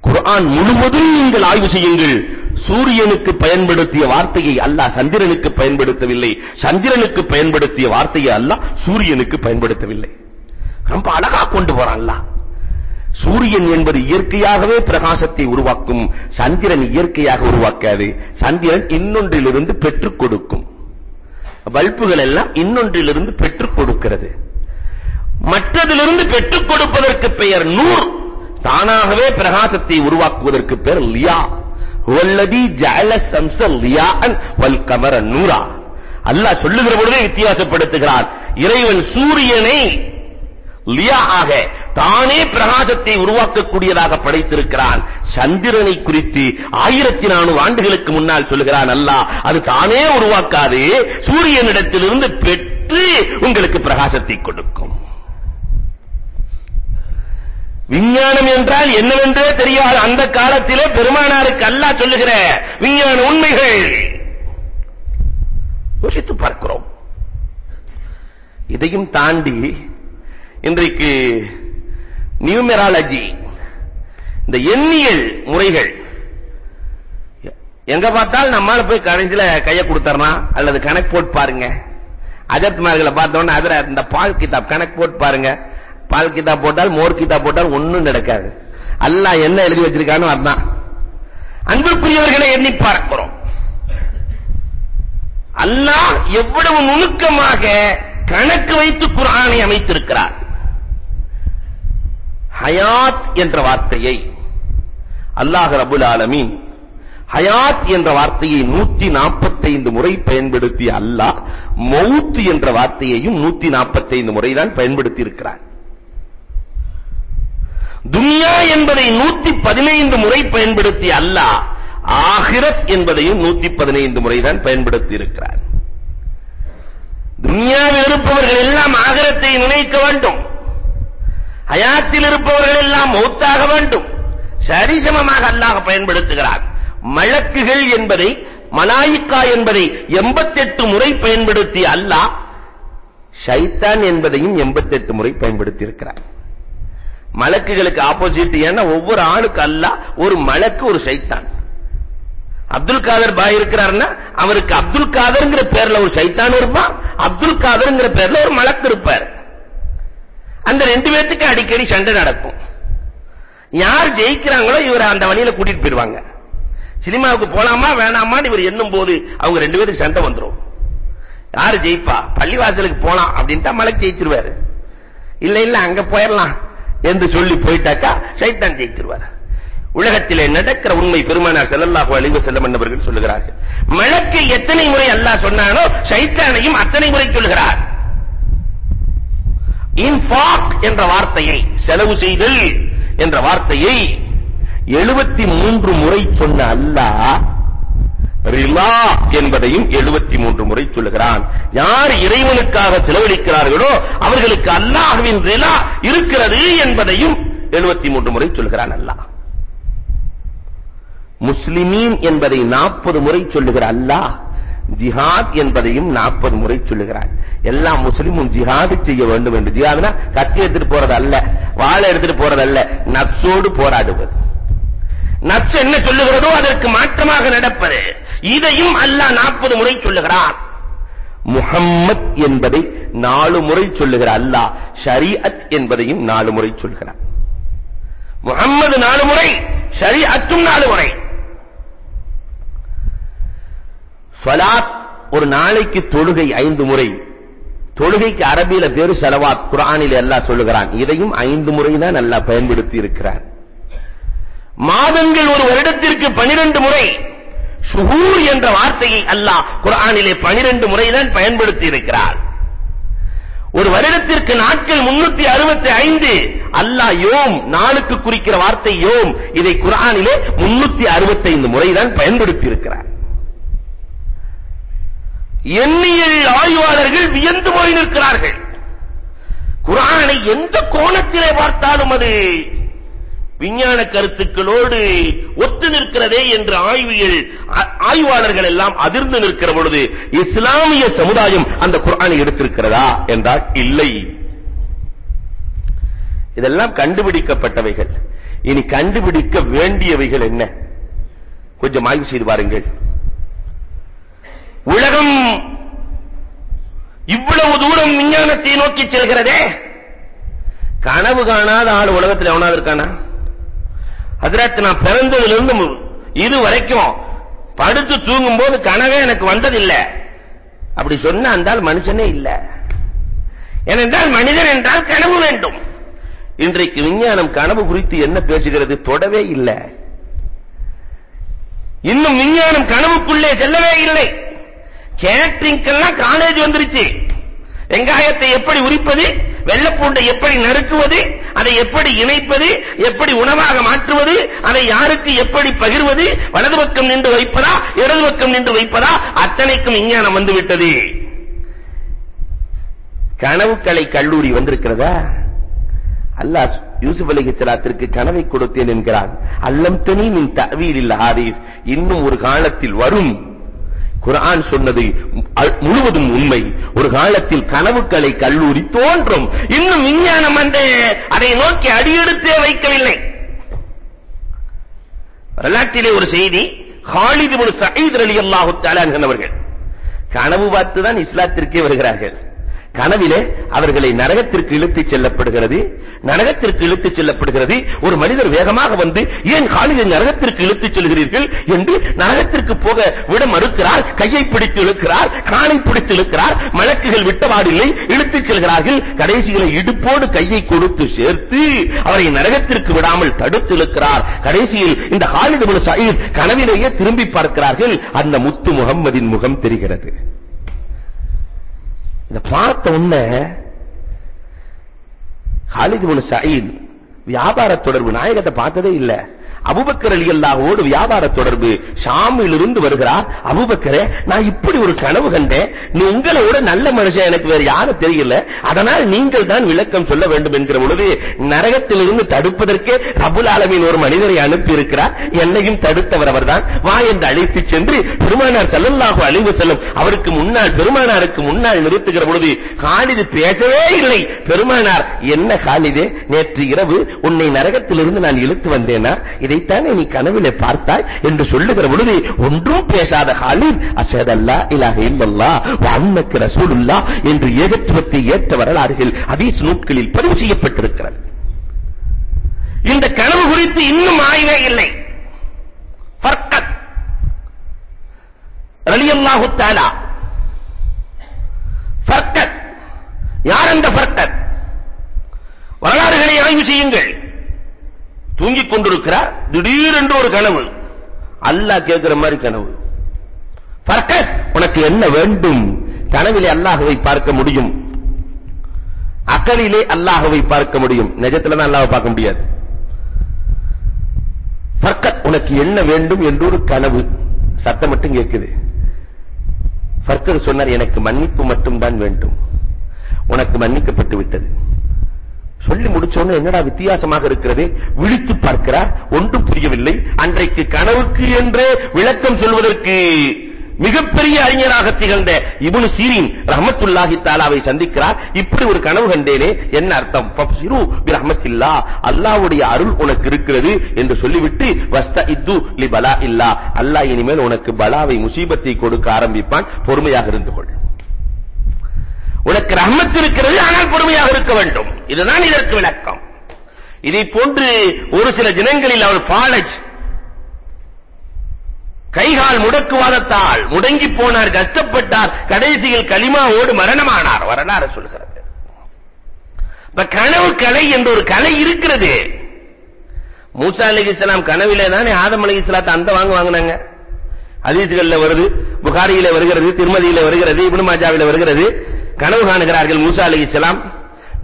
குர்ஆன் முழுவதும் நீங்கள் ஆய்வு செய்யுங்கள். சூரியனுக்கு பயன்படுத்திய வார்த்தையை அல்லாஹ் சந்திரனுக்கு பயன்படுத்தவில்லை. சந்திரனுக்கு பயன்படுத்திய வார்த்தையை அல்லாஹ் சூரியனுக்கு பயன்படுத்தவில்லை. ரொம்ப அழகா கொண்டு போறான் அல்லாஹ். சூரியன் என்பது இயற்கையாகவே பிரகாசத்தை உருவாக்கும். சந்திரன் இயற்கையாக உருவாக்காது. சந்திரன் இன்னொன்றிலிருந்து பெற்றுக் கொடுக்கும். பல்புகள் எல்லாம் இன்னொன்றிலிருந்து பெற்றுக் கொடுக்கிறது. மற்றதிலிருந்து பெற்றுக் கொடுப்பதற்கு பெயர் நூறு தானாகவே பிரகாசத்தை உருவாக்குவதற்கு பேர் லியா. வல்லதி ஜஅல சம்ச லியான் வல் கமர நூரா அல்லாஹ் சொல்லுகிற பொழுதே வித்தியாசப்படுத்துகிறார். இறைவன் சூரியனை லியா ஆக தானே பிரகாசத்தை உருவாக்கக்கூடியதாக படைத்திருக்கிறான். சந்திரனை குறித்து ஆயிரத்தி நானூறு ஆண்டுகளுக்கு முன்னால் சொல்லுகிறான் அல்லாஹ் அது தானே உருவாக்காது சூரியனிடத்திலிருந்து பெற்று உங்களுக்கு பிரகாசத்தை கொடுக்கும். விஞ்ஞானம் என்றால் என்னவென்றே தெரியாது அந்த காலத்திலே பெருமானாருக்கு அல்லாஹ் சொல்லுகிற விஞ்ஞான உண்மைகள். யோசித்து பார்க்கிறோம். இதையும் தாண்டி இன்றைக்கு நியூமெராலஜி இந்த எண்ணியல் முறைகள் எங்க பார்த்தால் நம்மால போய் கடைசியில கைய கொடுத்தறனா அல்லது கணக்கு போட்டு பாருங்க. அஜத்மார்களை பார்த்தோன்னா அதுல இந்த பால் கிதாப் கணக்கு போட்டு பாருங்க. பால் கிதா போட்டால் மோர் கிதா போட்டால் ஒண்ணும் நடக்காது. அல்லாஹ் என்ன எழுதி வச்சிருக்கானோ அதான். அன்புக்குரியவர்களை எண்ணி பார்க்கிறோம். அல்லாஹ் எவ்வளவு நுணுக்கமாக கணக்கு வைத்து குர்ஆனை அமைத்திருக்கிறார். ஹயாத் என்ற வார்த்தையை அல்லாஹ் ரபுல் ஆலமீன் ஹயாத் என்ற வார்த்தையை 145 முறை பயன்படுத்தி அல்லாஹ் மௌத் என்ற வார்த்தையையும் 145 முறைதான் பயன்படுத்தி இருக்கிறார் துன்யா என்பதை 115 முறை பயன்படுத்தி அல்லாஹ் ஆகிரத் என்பதையும் 115 முறை தான் பயன்படுத்தி இருக்கிறார் துன்யாவில் இருப்பவர்கள் எல்லாம் ஆகிரத்தை நினைக்க வேண்டும். ஹயாத்தில் இருப்பவர்கள் எல்லாம் மௌத்தாக வேண்டும். சரிசமமாக அல்லாஹ் பயன்படுத்துகிறார். மலக்குகள் என்பதை மலாயிக்கா என்பதை 88 முறை பயன்படுத்தி அல்லாஹ் ஷைத்தான் என்பதையும் 88 முறை பயன்படுத்தி இருக்கிறார் மலக்குகளுக்கு ஆப்போசிட் ஏன்னா ஒவ்வொரு ஆளுக்கு அல்லாஹ் ஒரு மலக்கு ஒரு சைத்தான். அப்துல் காதர் பாய் இருக்கிறாருன்னா அவருக்கு அப்துல் காதர்ங்கிற பேர்ல ஒரு சைத்தான் இருப்பான் அப்துல் காதர்ங்கிற பேர்ல ஒரு மலக்கு இருப்பார். அந்த ரெண்டு பேத்துக்கு அடிக்கடி சண்டை நடக்கும். யார் ஜெயிக்கிறாங்களோ இவரை அந்த வழியில கூட்டிட்டு போயிடுவாங்க. சினிமாவுக்கு போலாமா வேணாமான்னு இவர் எண்ணும் போது அவங்க ரெண்டு பேருக்கு சண்டை வந்துரும். யாரு ஜெயிப்பா? பள்ளிவாசலுக்கு போலாம் அப்படின்ட்டா மலக்கு ஜெயிச்சிருவாரு. இல்ல இல்ல அங்க போயிடலாம். என்று சொல்லி போயிட்டாக்கா சைத்தான் ஜெயிச்சிருவாரு. உலகத்திலே நடக்கிற உண்மை பெருமானார் ஸல்லல்லாஹு அலைஹி வஸல்லம் என்பவர்கள் சொல்லுகிறார்கள். மலக்கை எத்தனை முறை அல்லாஹ் சொன்னானோ ஷைத்தானையும் அத்தனை முறை சொல்லுகிறார். இன்ஃபாக் என்ற வார்த்தையை செலவு செய்தல் என்ற வார்த்தையை 73 முறை சொன்ன அல்லாஹ் ரிலா என்பதையும் 73 முறை சொல்கிறான் யார் இறைவனுக்காக செலவழிக்கிறார்களோ அவர்களுக்கு அல்லாஹ்வின் ரிலா இருக்கிறது என்பதையும் 73 முறை சொல்கிறான் அல்லாஹ். முஸ்லிமீன் என்பதை 40 முறை சொல்லுகிற அல்லாஹ் ஜிஹாத் என்பதையும் 40 முறை சொல்லுகிறான். எல்லா முஸ்லிமும் ஜிஹாத் செய்ய வேண்டும் என்று. ஜிஹாத்னா கத்தி எடுத்துட்டு போறது அல்ல வாளை எடுத்துட்டு போறது அல்ல நஃப்ஸோடு போராடுவது. நஃப்ஸ் என்ன சொல்லுகிறதோ அதற்கு மாற்றமாக நடப்பது. இதையும் அல்லாஹ் 40 முறை சொல்லுகிறார் முஹம்மத் என்பதை நாலு முறை சொல்லுகிற அல்லாஹ் ஷரீஅத் என்பதையும் நாலு முறை சொல்கிறார் முஹம்மது நாலு முறை ஷரீஅத்தும் நாலு முறை. ஸலாத் ஒரு நாளைக்கு தொழுகை ஐந்து முறை. தொழுகைக்கு அரபியில பேரு செலவாத் குரானில் எல்லாம் சொல்லுகிறான். இதையும் ஐந்து முறை தான் நல்லா பயன்படுத்தி இருக்கிறார் மாதங்கள் ஒரு வருடத்திற்கு 12 முறை ஷுஹூர் என்ற வார்த்தையை அல்லாஹ் குர்ஆனிலே 12 முறை தான் பயன்படுத்தி இருக்கிறார் ஒரு வருடத்திற்கு நாட்கள் 365 அல்லாஹ் யோம் நாளுக்கு குறிக்கிற வார்த்தை யோம். இதை குர்ஆனிலே 365 முறை தான் பயன்படுத்தி இருக்கிறார் எண்ணியல் ஆய்வாளர்கள் வியந்து போய் நிற்கிறார்கள். குர்ஆனை எந்த கோணத்திலே பார்த்தாலும் அது விஞ்ஞான கருத்துக்களோடு ஒத்து நிற்கிறதே என்று ஆய்வியல் ஆய்வாளர்கள் எல்லாம் அதிர்ந்து நிற்கிற பொழுது இஸ்லாமிய சமுதாயம் அந்த குர்ஆனை எடுத்திருக்கிறதா என்றால் இல்லை. இதெல்லாம் கண்டுபிடிக்கப்பட்டவைகள். இனி கண்டுபிடிக்க வேண்டியவைகள் என்ன? கொஞ்சம் ஆய்வு செய்து பாருங்கள். உலகம் இவ்வளவு தூரம் விஞ்ஞானத்தை நோக்கி செல்கிறதே. கனவு காணாத ஆள் உலகத்தில் எவனாவது இருக்கானா? ஹஜரத் நான் பிறந்ததிலிருந்து இது வரைக்கும் படுத்து தூங்கும் போது கனவே எனக்கு வந்ததில்லை. அப்படி சொன்ன அந்தால் மனுஷனே இல்ல. ஏனென்றால் மனிதன் என்றால் கனவு வேண்டும். இன்றைக்கு விஞ்ஞானம் கனவு குறித்து என்ன பேசுகிறது? தொடவே இல்லை. இன்னும் விஞ்ஞானம் கனவுக்குள்ளே செல்லவே இல்லை. கேட்டரிங்கெல்லாம் காலேஜ் வந்துருச்சு. வெங்காயத்தை எப்படி உரிப்பது வெள்ளப்பூண்டை எப்படி நறுக்குவது அதை எப்படி இணைப்பது எப்படி உணவாக மாற்றுவது அதை யாருக்கு எப்படி பகிர்வது வலது பக்கம் நின்று வைப்பதா இடது பக்கம் நின்று வைப்பதா அத்தனைக்கும் விஞ்ஞானம் வந்துவிட்டது. கனவு கனவுக்கலை கல்லூரி வந்திருக்கிறதா? அல்லாஹ் யூசுப் அலைஹிஸ்ஸலாத்திற்கு கனவை கொடுத்தேன் என்கிறான். அல்லம் தனி மின் தஅவீலில் ஹாரிஸ் இன்னும் ஒரு காலத்தில் வரும். குர்ஆன் சொன்னது முழுவதும் உண்மை. ஒரு காலத்தில் கனவுக்களை கல்லூரி தோன்றும். இன்னும் விஞ்ஞானம் அந்த அதை நோக்கி அடியெடுத்தே வைக்கவில்லை. வரலாற்றிலே ஒரு செய்தி ஹாலித் இப்னு சயீத் ரலியல்லாஹு தஆலா அவர்கள் கனவு பார்த்து தான் இஸ்லாத்திற்கே வருகிறார்கள். கனவிலே அவர்களை நரகத்திற்கு இழுத்துச் செல்லப்படுகிறது. நரகத்திற்கு இழுத்துச் செல்லப்படுகிறது. ஒரு மனிதர் வேகமாக வந்து ஏன் காலிகை நரகத்திற்கு இழுத்துச் செல்கிறீர்கள்? என்று நரகத்திற்கு போக விட மறுக்கிறார். கையை பிடித்து இழுக்கிறார் காலை பிடித்து இழுக்கிறார். மலக்குகள் விட்டவாடில்லை இழுத்துச் செல்கிறார்கள். கடைசியில இடுப்போடு கையை கொடுத்து சேர்த்து அவரை நரகத்திற்கு விடாமல் தடுத்து இழுக்கிறார். கடைசியில் இந்த ஹாலித் இப்னு சயீத் கனவிலேயே திரும்பி பார்க்கிறார்கள். அந்த முத்து முகம்மதின் முகம் தெரிகிறது. இத பார்த்த உடனே ஹாலித் இப்னு சயீத் வியாபார தொடர்பு நாயகத்தை பார்த்ததே இல்ல. அபுபக்கர் அலி ரலியல்லாஹுவோடு வியாபார தொடர்பு ஷாமில் இருந்து வருகிறார். அபுபக்கரே நான் இப்படி ஒரு கனவு கண்டேன். நீ உங்களை விட நல்ல மனுஷன் எனக்கு வேற யாரும் தெரியல. அதனால் நீங்கள் தான் விளக்கம் சொல்ல வேண்டும் என்கிற பொழுது நரகத்திலிருந்து தடுப்பதற்கே ரபுல் ஆலமீன் ஒரு மனிதரை அனுப்பி இருக்கிறார் என்னையும் தடுத்தவர் அவர்தான். வா என்று அழைத்து சென்று பெருமானார் ஸல்லல்லாஹு அலைஹி வஸல்லம் அவருக்கு முன்னால் பெருமானாருக்கு முன்னால் நிறுத்துகிற பொழுது காலிது பேசவே இல்லை. பெருமானார் என்ன காலிதே? நேற்று இரவு உன்னை நரகத்திலிருந்து நான் இழுத்து வந்தேனா? இதை இதைத்தானே நீ கனவிலே பார்த்தாய் என்று சொல்லுகிற பொழுது ஒன்றும் பேசாத ஹாலித் அஷஹது அல்லா இலாஹ இல்லல்லாஹ் வ அன்னக என்று ஏகத்துவத்தை ஏற்ற வரலாறுகள் அதீஸ் நூட்களில் பதிவு செய்யப்பட்டிருக்கிறது. இந்த கனவு குறித்து இன்னும் ஆய்வே இல்லை. ஃபர்கத். ரலியல்லாஹு தஆலா ஃபர்கத் யார் அந்த ஃபர்கத் வரலாறுகளை ஆய்வு செய்யுங்கள் தூங்கிக் கொண்டிருக்கிறார் திடீரென்று ஒரு கனவு. அல்லாஹ் கேட்கிற மாதிரி கனவு. ஃபர்கத் உனக்கு என்ன வேண்டும்? கனவிலே அல்லாஹ்வை பார்க்க முடியும். அகலிலே அல்லாஹ்வை பார்க்க முடியும். நிஜத்துல தான் அல்லாஹ்வை பார்க்க முடியாது. ஃபர்கத் உனக்கு என்ன வேண்டும் என்று ஒரு கனவு. சத்தம் மட்டும் கேக்குது ஃபர்கர் சொன்னார் எனக்கு மன்னிப்பு மட்டும் தான் வேண்டும். உனக்கு மன்னிக்கப்பட்டு விட்டது சொல்லி முடிச்சோன்னு என்னடா வித்தியாசமாக இருக்கிறது? விழித்து பார்க்கிறார். ஒன்றும் புரியவில்லை. அன்றைக்கு கனவுக்கு என்று விளக்கம் சொல்வதற்கு மிகப்பெரிய அறிஞராக திகழ்ந்த இப்னு சீரின் ரஹமத்துல்லாஹி தாலாவை சந்திக்கிறார். இப்படி ஒரு கனவு கண்டேனே என்ன அர்த்தம்? ஃபப்சிரு பி ரஹமத்தில்லா அல்லாஹ்வுடைய அருள் உனக்கு இருக்கிறது என்று சொல்லிவிட்டு வஸ்தஇது லி பலா இல்லா அல்லாஹ் இனிமேல் உனக்கு பலாவை முசீபத்தை கொடுக்க ஆரம்பிப்பான். பொறுமையாக இருந்து கொள். உனக்கு ரஹ்மத் இருக்கிறது ஆனால் பொறுமையாக இருக்க வேண்டும். இதுதான் இதற்கு விளக்கம். இதை போன்று ஒரு சில தினங்களில் அவர் ஃபாலஜ் கைகால் முடக்குவாதத்தால் முடங்கி போனார் கஷ்டப்பட்டார் கடைசியில் கலிமாவோடு மரணமானார். வரலாறு சொல்கிறது. இப்ப கனவு கலை என்ற ஒரு கலை இருக்கிறது. மூசா அலைஹிஸ்ஸலாம் கனவிலே தானே ஆதம் அலைஹிஸ்ஸலாத்தை அந்த வாங்க வாங்கினாங்க. ஹதீஸ்கள்ல வருது புகாரியில வருகிறது திருமதியில வருகிறது இப்னு மாஜாவில வருகிறது. கனவு காணுகிறார்கள் மூசா அலைஹிஸ்ஸலாம்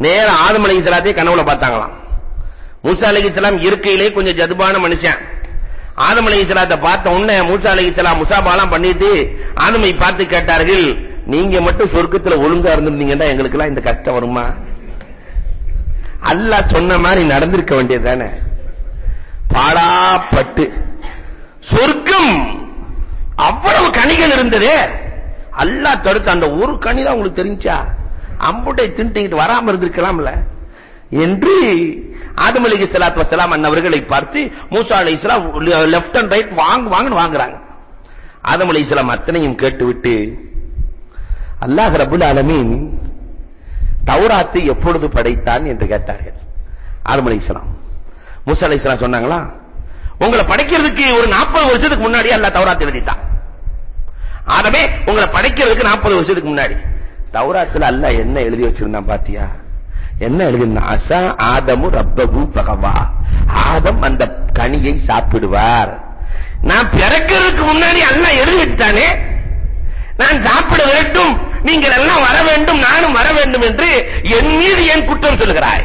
நேர ஆதம் அலைஹிஸ்ஸலாத்தை கனவுல பார்த்தாங்களாம். மூசா அலைஹிஸ்ஸலாம் இருக்கையிலே கொஞ்சம் ஜதுபான மனுஷன். ஆதம் அலைஹிஸ்ஸலாத்தை பார்த்த உடனே மூசா அலைஹிஸ்ஸலாம் முசாபாலாம் பண்ணிட்டு ஆதமை பார்த்து கேட்டார்கள் நீங்க மட்டும் சொர்க்கத்துல ஒழுங்கா இருந்திருந்தீங்கன்னா எங்களுக்கு எல்லாம் இந்த கஷ்டம் வருமா? அல்லாஹ் சொன்ன மாதிரி நடந்திருக்க வேண்டியது தானே. பாடாப்பட்டு. சொர்க்கம் அவ்வளவு கனிகள் இருந்ததே. அல்லாஹ் தடுத்த அந்த ஒரு கனி தான் உங்களுக்கு தெரிஞ்சா? அம்புட்டை தின்ட்டிட்டு வராம இருந்திருக்கலாம்ல. என்று ஆதம் அலி சலாத் வசலாம் அன்னவர்களை பார்த்து மூசா அலைஹிஸ்ஸலாம் லெஃப்ட் அண்ட் ரைட் வாங்க வாங்கன்னு வாங்குறாங்க. ஆதம் அலைஹிஸ்ஸலாம் அத்தனையும் கேட்டுவிட்டு அல்லாஹ் ரபுல் ஆலமீன் தௌராத்தை எப்பொழுது படைத்தான் என்று கேட்டார்கள். ஆதம் அலைஹிஸ்ஸலாம் மூசா அலைஹிஸ்ஸலாம் சொன்னாங்களா உங்களை படைக்கிறதுக்கு ஒரு 40 வருஷத்துக்கு முன்னாடி அல்லாஹ் தௌராத் எழுதிட்டான். ஆதமே உங்களை படைக்கிறதுக்கு 40 வருஷத்துக்கு முன்னாடி. தௌராத்துல அல்லாஹ் என்ன எழுதி வச்சிருந்தான் பாத்தியா? என்ன எழுதினா அசா ஆதமு ரப்பகு பகவா ஆதம் அந்த கனியை சாப்பிடுவார். நான் பிறக்கிறதுக்கு முன்னாடி அல்லாஹ் எழுதி வச்சிட்டானே. நான் சாப்பிட வேண்டும். நீங்கள் எல்லாம் வர வேண்டும் நானும் வர வேண்டும் என்று என் மீது ஏன் குற்றம் சொல்கிறாய்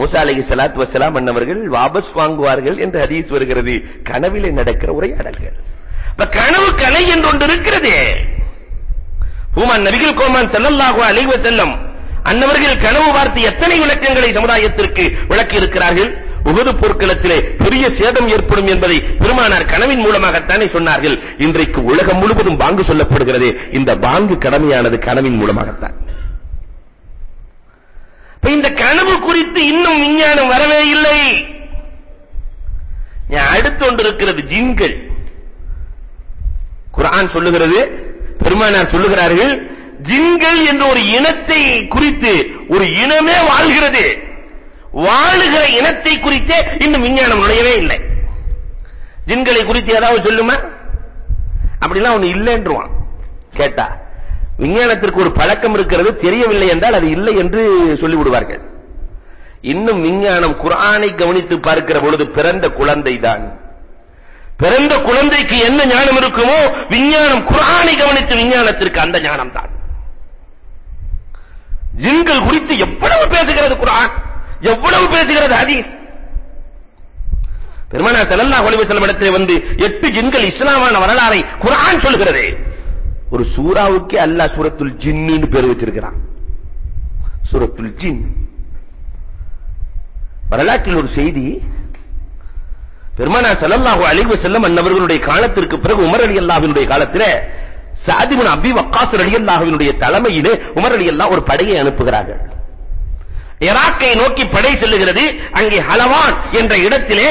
மூசா அலைஹி ஸலாத்து வஸலாம் அன்னவர்கள் வாபஸ் வாங்குவார்கள் என்று ஹதீஸ் வருகிறது. கனவிலே நடக்கிற உரையாடல்கள். இப்ப கனவு கலை என்று ஒன்று இருக்கிறது. ஹூமான் நபிகள் கோமான் ஸல்லல்லாஹு அலைவ செல்லம் அன்னவர்கள் கனவு பார்த்து எத்தனை விளக்கங்களை சமுதாயத்திற்கு விளக்கி இருக்கிறார்கள் உகது போர்க்களத்திலே பெரிய சேதம் ஏற்படும் என்பதை பெருமானார் கனவின் மூலமாகத்தானே சொன்னார்கள். இன்றைக்கு உலகம் முழுவதும் பாங்கு சொல்லப்படுகிறது. இந்த பாங்கு கடமையானது கனவின் மூலமாகத்தான். இந்த கனவு குறித்து இன்னும் விஞ்ஞானம் வரவே இல்லை. அடுத்து ஒன்று இருக்கிறது ஜின்கள். குரான் சொல்லுகிறது பெருமானார் சொல்லுகிறார்கள் ஜின்கள் என்ற ஒரு இனத்தை குறித்து ஒரு இனமே வாழ்கிறது. வாழுகிற இனத்தை குறித்தே இன்னும் விஞ்ஞானம் நுழையவே இல்லை. ஜின்களை குறித்து ஏதாவது சொல்லுமா? அப்படிலாம் ஒண்ணு இல்லைன்றுவான். கேட்டா. விஞ்ஞானத்திற்கு ஒரு பழக்கம் இருக்கிறது தெரியவில்லை என்றால் அது இல்லை என்று சொல்லிவிடுவார்கள். இன்னும் விஞ்ஞானம் குரானை கவனித்து பார்க்கிற பொழுது பிறந்த குழந்தை தான் பிறந்த குழந்தைக்கு என்ன ஞானம் இருக்குமோ விஞ்ஞானம் குரானை கவனித்து விஞ்ஞானத்திற்கு அந்த ஞானம் தான் ஜின்கள் குறித்து எவ்வளவு பேசுகிறது குரான் எவ்வளவு பேசுகிறது அதி பெருமானா ஸல்லல்லாஹு அலைஹி வஸல்லம் இடத்திலே வந்து எட்டு ஜின்கள் இஸ்லாமான வரலாறை குரான் சொல்கிறது ஒரு சூராவுக்கே அல்லாஹ் சூரத்துல் ஜின்னு பேர் வச்சிருக்கிறான் சூரத்துல் ஜின். வரலாற்றில் ஒரு செய்தி பெருமானா ஸல்லல்லாஹு அலைஹி வஸல்லம் அன்னவர்களுடைய காலத்திற்கு பிறகு உமர் ரலியல்லாஹுவினுடைய காலத்திலே சஅத் இப்னு அபி வக்காஸ் ரலியல்லாஹுவினுடைய தலைமையிலே உமர் ரலியல்லாஹு ஒரு படையை அனுப்புகிறார்கள். ஈராக்கை நோக்கி படை செல்லுகிறது அங்கே ஹலவான் என்ற இடத்திலே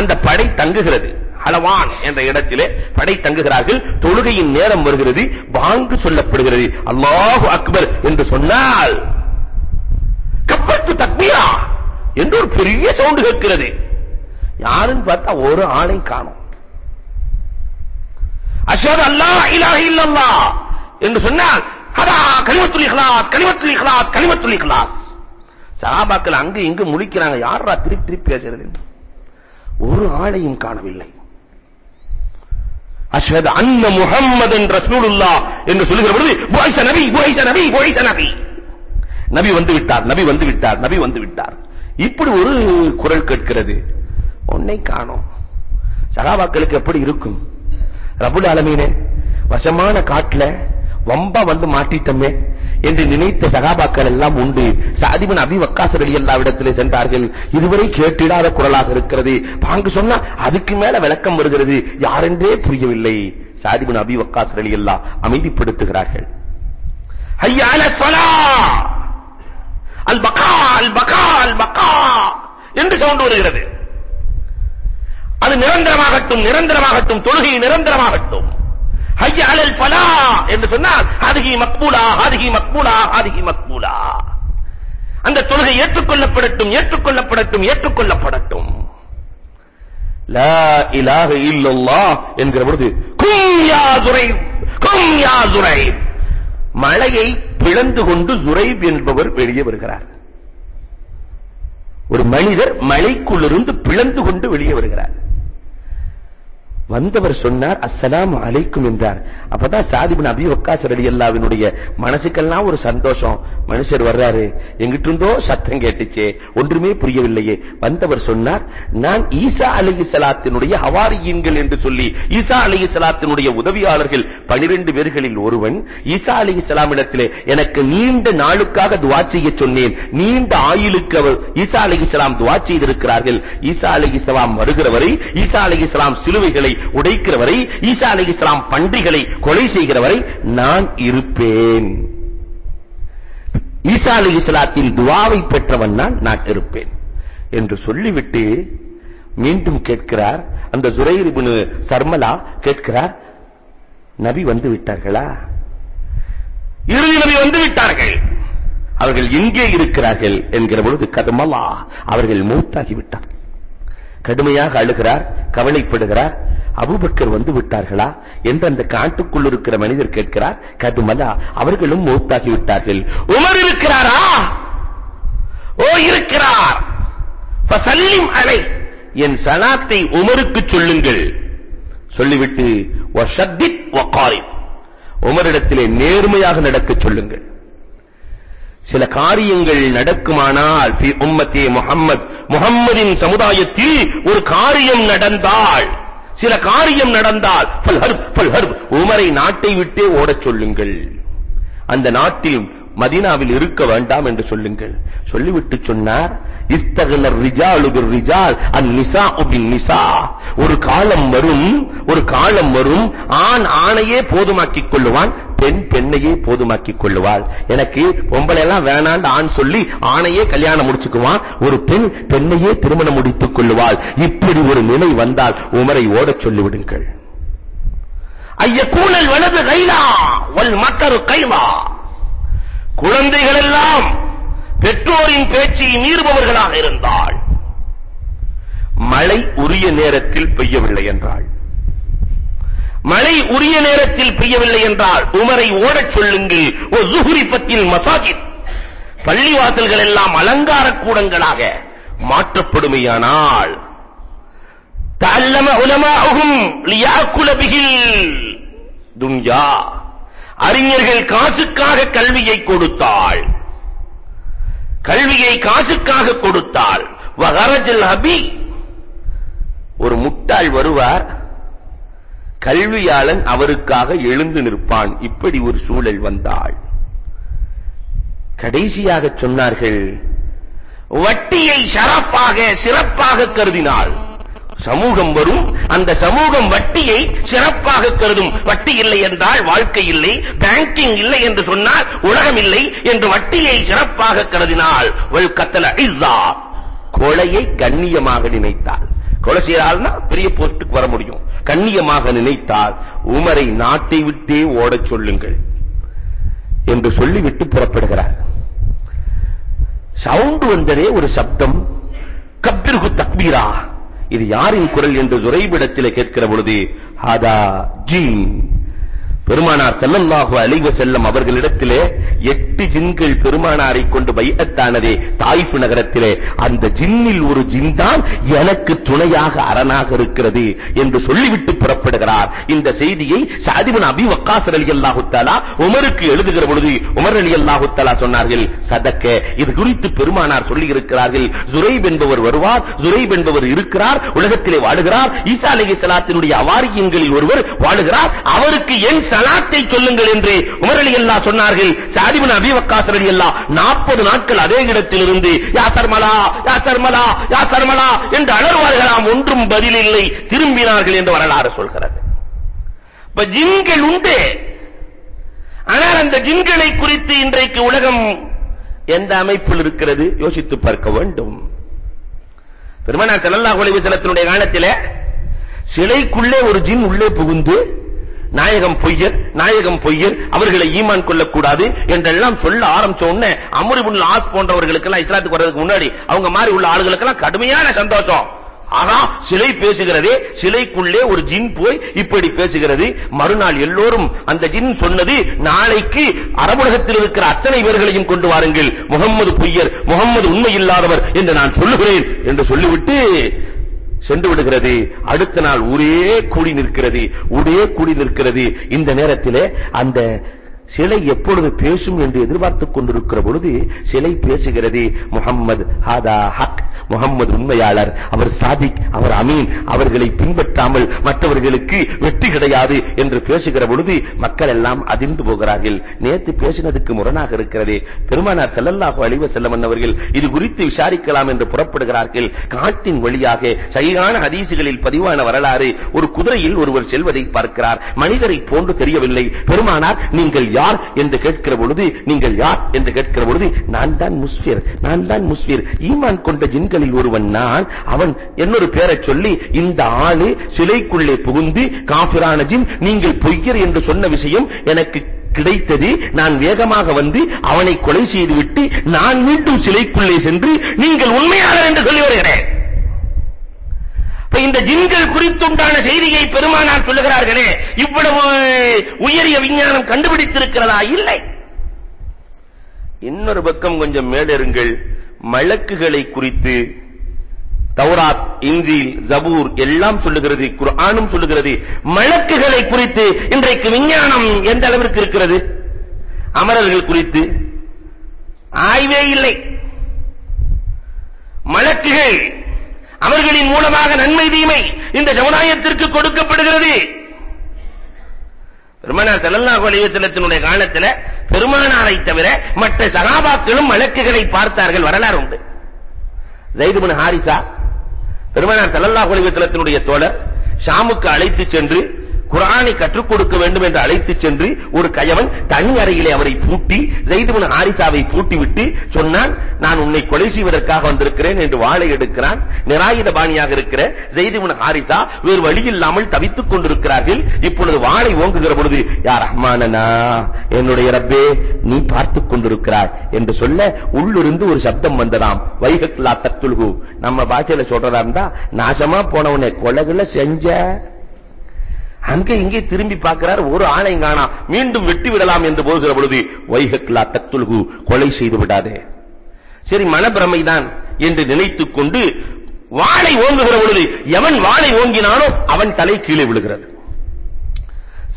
அந்த படை தங்குகிறது. ஹலவான் என்ற இடத்திலே படை தங்குகிறார்கள். தொழுகையின் நேரம் வருகிறது. வாங்கு சொல்லப்படுகிறது. அல்லாஹு அக்பர் என்று சொன்னால் கப்பத்து தக்பீரா என்று ஒரு பெரிய சவுண்ட் கேட்கிறது. யாருன்னு பார்த்தா ஒரு ஆளை காணும். அஷ்ஹது அல்லாஹ் இலாஹ இல்லல்லாஹ் என்று சொன்னால் ஹதா கலிமத்துல் இக்லாஸ் கலிமத்துல் இக்லாஸ் கலிமத்துல் இக்லாஸ் சஹாபாக்கள் அங்க இங்கு முழிக்கிறாங்க. யாரா திருப்பி திருப்பி பேசுறது ஒரு ஆளையும் காணவில்லை. அஷ்ஹது அன்ன முஹம்மதன் ரசூலுல்லாஹ் என்று சொல்லுகிற பொழுது புகைச நபி புகைச நபி புகைச நபி. நபி வந்து விட்டார் நபி வந்து விட்டார் நபி வந்து விட்டார். இப்படி ஒரு குரல் கேட்கிறது. உன்னை காணோம். சகாபாக்களுக்கு எப்படி இருக்கும்? ரபுல் ஆலமீனே வசமான காட்டுல வம்பா வந்து மாட்டிட்டமே. என்று நினைத்த சகாபாக்கள் எல்லாம் உண்டு. சாதிபன் அபி வக்காஸ் ரலியல்லாஹு இடத்திலே சென்றார்கள். இதுவரை கேட்டிடாத குரலாக இருக்கிறது. பாங்கு சொன்னா அதுக்கு மேல விளக்கம் வருகிறது. யாரென்றே புரியவில்லை. சாதிபன் அபி வக்காஸ் அல்லா அமைதிப்படுத்துகிறார்கள். ஐயால சலா அல் பகா அல் பகா அல் பகா! என்று சவுண்ட் வருகிறது. அது நிரந்தரமாகட்டும் நிரந்தரமாகட்டும் தொழுகை நிரந்தரமாகட்டும். ஹய்ய அலல் ஃபலா என்று சொன்னால் ஹாதிஹி மக்பூலா ஹாதிஹி மக்பூலா ஹாதிஹி மக்பூலா. அந்த தொழுகை ஏற்றுக்கொள்ளப்படட்டும் ஏற்றுக்கொள்ளப்படட்டும் ஏற்றுக்கொள்ளப்படட்டும். லா இலாஹ இல்லல்லாஹ் என்கிற பொழுது கும் யா ஜுரைப் கும் யா ஜுரைப் மலையை பிளந்து கொண்டு ஜுரைப் என்பவர் வெளியே வருகிறார். ஒரு மனிதர் மலைக்குள்ளிருந்து பிளந்து கொண்டு வெளியே வருகிறார். வந்தவர் சொன்னார் அஸ்ஸலாமு அலைக்கும் என்றார். அப்பதான் சாதிபின் அபி வக்காஸ் அல்லாவினுடைய மனசுக்கெல்லாம் ஒரு சந்தோஷம். மனுஷர் வர்றாரு. எங்கிட்டு இருந்தோ சத்தம் கேட்டுச்சே. ஒன்றுமே புரியவில்லையே. வந்தவர் சொன்னார் நான் ஈசா அலைஹிஸ்ஸலாத்தினுடைய ஹவாரியீன்கள் என்று சொல்லி ஈசா அலைஹிஸ்ஸலாத்தினுடைய உதவியாளர்கள் 12 பேர்களில் ஒருவன் ஈசா அலைஹிஸ்ஸலாமிடத்திலே எனக்கு நீண்ட நாளுக்காக துவா செய்ய சொன்னேன். நீண்ட ஆயுளுக்கு அவர் ஈசா அலைஹிஸ்ஸலாம் துவா செய்திருக்கிறார்கள். ஈசா அலைஹிஸ்ஸலாம் வருகிற வருகிறவரை ஈசா அலைஹிஸ்ஸலாம் சிலுவைகளை உடைக்கிற வரை ஈசா அலைஹிஸ்ஸலாம் பன்றிகளை கொலை செய்கிற வரை நான் இருப்பேன். ஈசா அலைஹிஸ்ஸலாத்தின் துஆவை பெற்றவன் நான் நான் இருப்பேன். என்று சொல்லிவிட்டு மீண்டும் கேட்கிறார். அந்த சுரைர் இப்னு சர்மலா கேட்கிறார் நபி வந்து விட்டார்களா? இறுதி நபி வந்து விட்டார்கள். அவர்கள் எங்கே இருக்கிறார்கள் என்கிற பொழுது கதமலா அவர்கள் மூத்தாகி விட்டார்கள் கடுமையாக அழுகிறார் கவலைப்படுகிறார். அபுபக்கர் வந்து விட்டார்களா? என்று அந்த காட்டுக்குள் இருக்கிற மனிதர் கேட்கிறார் கதுமலா அவர்களும் மூத்தாகி விட்டார்கள். உமர் இருக்கிறாரா? ஓ இருக்கிறார். ஃபசல்லிம் அலை. என் சலாத்தை உமருக்கு சொல்லுங்கள். சொல்லிவிட்டு வஷத்தித் வகாரிப். உமரிடத்திலே நேர்மையாக நடக்க சொல்லுங்கள். சில காரியங்கள் நடக்குமானால் உம்மத்தே முகம்மது முகம்மதின் சமுதாயத்தில் ஒரு காரியம் நடந்தால் சில காரியம் நடந்தால் ஃபல் ஹர்ப் ஃபல் ஹர்ப் உமரை நாட்டை விட்டே ஓடச் சொல்லுங்கள். அந்த நாட்டில் மதீனாவில் இருக்க வேண்டாம் என்று சொல்லுங்கள். சொல்லிவிட்டு சொன்னார் இஸ்தகலர் ரிஜாலு பிர் ரிஜால் அந்நிசா பின் நிசா. ஒரு காலம் வரும் ஒரு காலம் வரும் ஆண் ஆணையே போதுமாக்கிக் கொள்ளுவான் பெண் பெண்ணையே போதுமாக்கிக் கொள்ளுவாள். எனக்கு பொம்பளை எல்லாம் வேணாண்டு ஆண் சொல்லி ஆணையே கல்யாணம் முடிச்சுக்குவான் ஒரு பெண் பெண்ணையே திருமணம் முடித்துக் கொள்ளுவாள். இப்படி ஒரு நிலை வந்தால் உமரை ஓடச் சொல்லிவிடுங்கள். ஐயக்கூனல் வலது கைலா வல் மக்கரு கைவா குழந்தைகள் எல்லாம் பெற்றோரின் பேச்சை மீறுபவர்களாக இருந்தால் மழை உரிய நேரத்தில் பெய்யவில்லை என்றாள். மழை உரிய நேரத்தில் பெய்யவில்லை என்றால் உமரை ஓடச் சொல்லுங்கள். ஓ ஜுஹுரிஃபத்தில் மசாஜித். பள்ளிவாசல்கள் எல்லாம் அலங்கார கூடங்களாக மாற்றப்படுமையானால் தஅல்லம உலமாஹும் லியாக்குல பிஹில் துன்யா. அறிஞர்கள் காசுக்காக கல்வியை கொடுத்தாள். கல்வியை காசுக்காக கொடுத்தாள். வகரஜல் அபி ஒரு முட்டாள் வருவார். கல்வியாளன் அவருக்காக எழுந்து நிற்பான். இப்படி ஒரு சூழல் வந்தாள். கடைசியாக சொன்னார்கள் வட்டியை சரப்பாக சிறப்பாக கருதினாள். சமூகம் வரும். அந்த சமூகம் வட்டியை சிறப்பாக கருதும். வட்டி இல்லை என்றால் வாழ்க்கை இல்லை பேங்கிங் இல்லை என்று சொன்னால் உலகம் இல்லை என்று வட்டியை சிறப்பாக கருதினால் வல் கத்தல இஸ்ஸா. கொலையை கண்ணியமாக நினைத்தால். கொலை செய்யறாள்னா பெரிய போஸ்டுக்கு வர முடியும். கண்ணியமாக நினைத்தால் உமரை நாட்டை விட்டே ஓடச் சொல்லுங்கள் என்று சொல்லிவிட்டு புறப்படுகிறார். சவுண்ட் வந்ததே ஒரு சப்தம். கப்பிர்கு தக்பீரா. இது யாரின் குரல் என்று ஜுரைபிடத்திலே கேட்கிற பொழுது ஹாதா ஜீன். பெருமானார் செல்லல்லாஹு அலைஹி செல்லும் அவர்களிடத்திலே எட்டு ஜின்கள் பெருமானாரை கொண்டு பைஅத்தானதே தாய்ஃபு நகரத்திலே. அந்த ஜின்னில் ஒரு ஜின் தான் எனக்கு துணையாக அரணாக இருக்கிறது என்று சொல்லிவிட்டு புறப்படுகிறார். இந்த செய்தியை சாதிபன் அபி வக்காஸ் ரலியல்லாஹு தஆலா உமருக்கு எழுதுகிற பொழுது உமர் அலி தஆலா சொன்னார்கள் சதக்க இது குறித்து பெருமானார் சொல்லி இருக்கிறார்கள் ஜுரைப் என்பவர் வருவார் ஜுரைப் என்பவர் இருக்கிறார் உலகத்திலே வாழுகிறார். ஈசா சலாத்தினுடைய அவாரியங்களில் ஒருவர் வாழுகிறார். அவருக்கு என் சலாத்தை சொல்லுங்கள் என்று உமர் அலி அல்லாஹ் சொன்னார்கள். சாதிபன் அபி வக்காஸ் ரலியல்லாஹு 40 நாட்கள் அதே இடத்தில் இருந்து யா சர்மலா யா சர்மலா யா சர்மலா என்று அலறுவார்களாம் ஒன்றும் பதில் இல்லை. திரும்பினார்கள் என்று வரலாறு சொல்கிறது. இப்ப ஜின்கள் உண்டு. ஆனால் அந்த ஜின்களை குறித்து இன்றைக்கு உலகம் எந்த அமைப்பில் இருக்கிறது? யோசித்து பார்க்க வேண்டும். பெருமானார் ஸல்லல்லாஹு அலைஹி வஸல்லத்தினுடைய காலத்திலே சிலைக்குள்ளே ஒரு ஜின் உள்ளே புகுந்து நாயகம் பொய்யர் நாயகம் பொய்யர் அவர்களை ஈமான் கொள்ளக்கூடாது என்றெல்லாம் சொல்ல ஆரம்பிச்ச உடனே அமர் இப்னு ஆஸ் போன்றவர்களுக்கு எல்லாம் இஸ்லாத்துக்கு வரதுக்கு முன்னாடி அவங்க மாதிரி உள்ள ஆளுகளுக்கு எல்லாம் கடுமையான சந்தோஷம். ஆனா சிலை பேசுகிறதே சிலைக்குள்ளே ஒரு ஜின் போய் இப்படி பேசுகிறது. மறுநாள் எல்லோரும் அந்த ஜின் சொன்னது நாளைக்கு அரபுலகத்தில் இருக்கிற அத்தனை பேர்களையும் கொண்டு வாருங்கள். முகம்மது பொய்யர் முகம்மது உண்மை இல்லாதவர் என்று நான் சொல்லுகிறேன் என்று சொல்லிவிட்டு சென்று விடுகிறது. அடுத்த நாள் ஊரே கூடி நிற்கிறது. ஊரே கூடி நிற்கிறது. இந்த நேரத்திலே அந்த சிலை எப்பொழுது பேசும் என்று எதிர்பார்த்துக் கொண்டிருக்கிற பொழுது சிலை பேசுகிறது. முகம்மது ஹாதா ஹக். முகம்மது உண்மையாளர். அவர் சாதிக் அவர் அமீன். அவர்களை பின்பற்றாமல் மற்றவர்களுக்கு வெற்றி கிடையாது என்று பேசுகிற பொழுது மக்கள் எல்லாம் அதிர்ந்து போகிறார்கள். நேத்து பேசினதுக்கு முரணாக இருக்கிறது. பெருமானார் ஸல்லல்லாஹு அழிவ வஸல்லம் அவர்கள் இது குறித்து விசாரிக்கலாம் என்று புறப்படுகிறார்கள். காட்டின் வழியாக சரியான ஹதீசுகளில் பதிவான வரலாறு ஒரு குதிரையில் ஒருவர் செல்வதை பார்க்கிறார். மனிதரை போன்று தெரியவில்லை. பெருமானார் நீங்கள் யார்? என்று கேட்கிற பொழுது நீங்கள் யார்? என்று கேட்கிற பொழுது நான் தான் முஸ்ஃபிர். நான் தான் முஸ்ஃபிர். ஈமான் கொண்ட ஜின்களில் ஒருவன் நான் அவன் என்னொரு பேரை சொல்லி இந்த ஆளு சிலைக்குள்ளே புகுந்து காஃபிரான ஜின் நீங்கள் பொய்யர் என்று சொன்ன விஷயம் எனக்கு கிடைத்தது. நான் வேகமாக வந்து அவனை கொலை செய்துவிட்டு நான் மீண்டும் சிலைக்குள்ளே சென்று நீங்கள் உண்மையாளர் என்று சொல்லி வருகிறேன். இந்த ஜின்கள் குறித்துண்டான செய்தியை பெருமானார் சொல்லுகிறார்களே இவ்வளவு உயரிய விஞ்ஞானம் கண்டுபிடித்திருக்கிறதா? இல்லை. இன்னொரு பக்கம் கொஞ்சம் மேலிருங்கள் மலக்குகளை குறித்து தௌராத் இன்ஜீல் ஜபூர் எல்லாம் சொல்லுகிறது குர்ஆனும் சொல்லுகிறது. மலக்குகளை குறித்து இன்றைக்கு விஞ்ஞானம் எந்த அளவிற்கு இருக்கிறது? அமரர்கள் குறித்து ஆய்வே இல்லை. மலக்குகள் அவர்களின் மூலமாக நன்மை தீமை இந்த சமுதாயத்திற்கு கொடுக்கப்படுகிறது. பெருமானார் ஸல்லல்லாஹு அலைஹி வஸல்லத்தினுடைய காலத்துல பெருமானாரை தவிர மற்ற சகாபாக்களும் மலக்குகளை பார்த்தார்கள் வரலாறு உண்டு. ஸைத் பின் ஹாரிசா பெருமானார் ஸல்லல்லாஹு அலைஹி வஸல்லத்தினுடைய தோழர் ஷாமுக்கு அழைத்து சென்று குர்ஆனை கற்றுக் கொடுக்க வேண்டும் என்று அழைத்து சென்று ஒரு கயவன் தனி அறையிலே அவரை பூட்டி ஸைத் இப்னு பூட்டிவிட்டு சொன்னான் நான் உன்னை கொலை செய்வதற்காக வந்திருக்கிறேன் என்று வாளை எடுக்கிறான். நிராயுத பாணியாக இருக்கிற ஸைத் இப்னு வேறு வழி இல்லாமல் தவித்துக் கொண்டிருக்கிறார்கள். இப்பொழுது வாளை ஓங்குகிற பொழுது யா ரஹ்மானனா என்னுடைய ரப்பே நீ பார்த்துக் கொண்டிருக்கிறாய் என்று சொல்ல உள்ளிருந்து ஒரு சப்தம் வந்ததாம். வைகக் லா நம்ம பாஷையில சொல்றதா இருந்தா நாசமா போனவனை கொலைகளை செஞ்ச அங்க இங்கே திரும்பி பார்க்கிறார் ஒரு ஆணை காணா மீண்டும் வெட்டி விடலாம் என்று போகிற பொழுது வைகக்லா தத்துல்கு கொலை செய்து விடாதே. சரி மனப்பிரமைதான் என்று நினைத்துக் கொண்டு வாளை ஓங்குகிற பொழுது எவன் வாளை ஓங்கினானோ அவன் தலை கீழே விழுகிறது.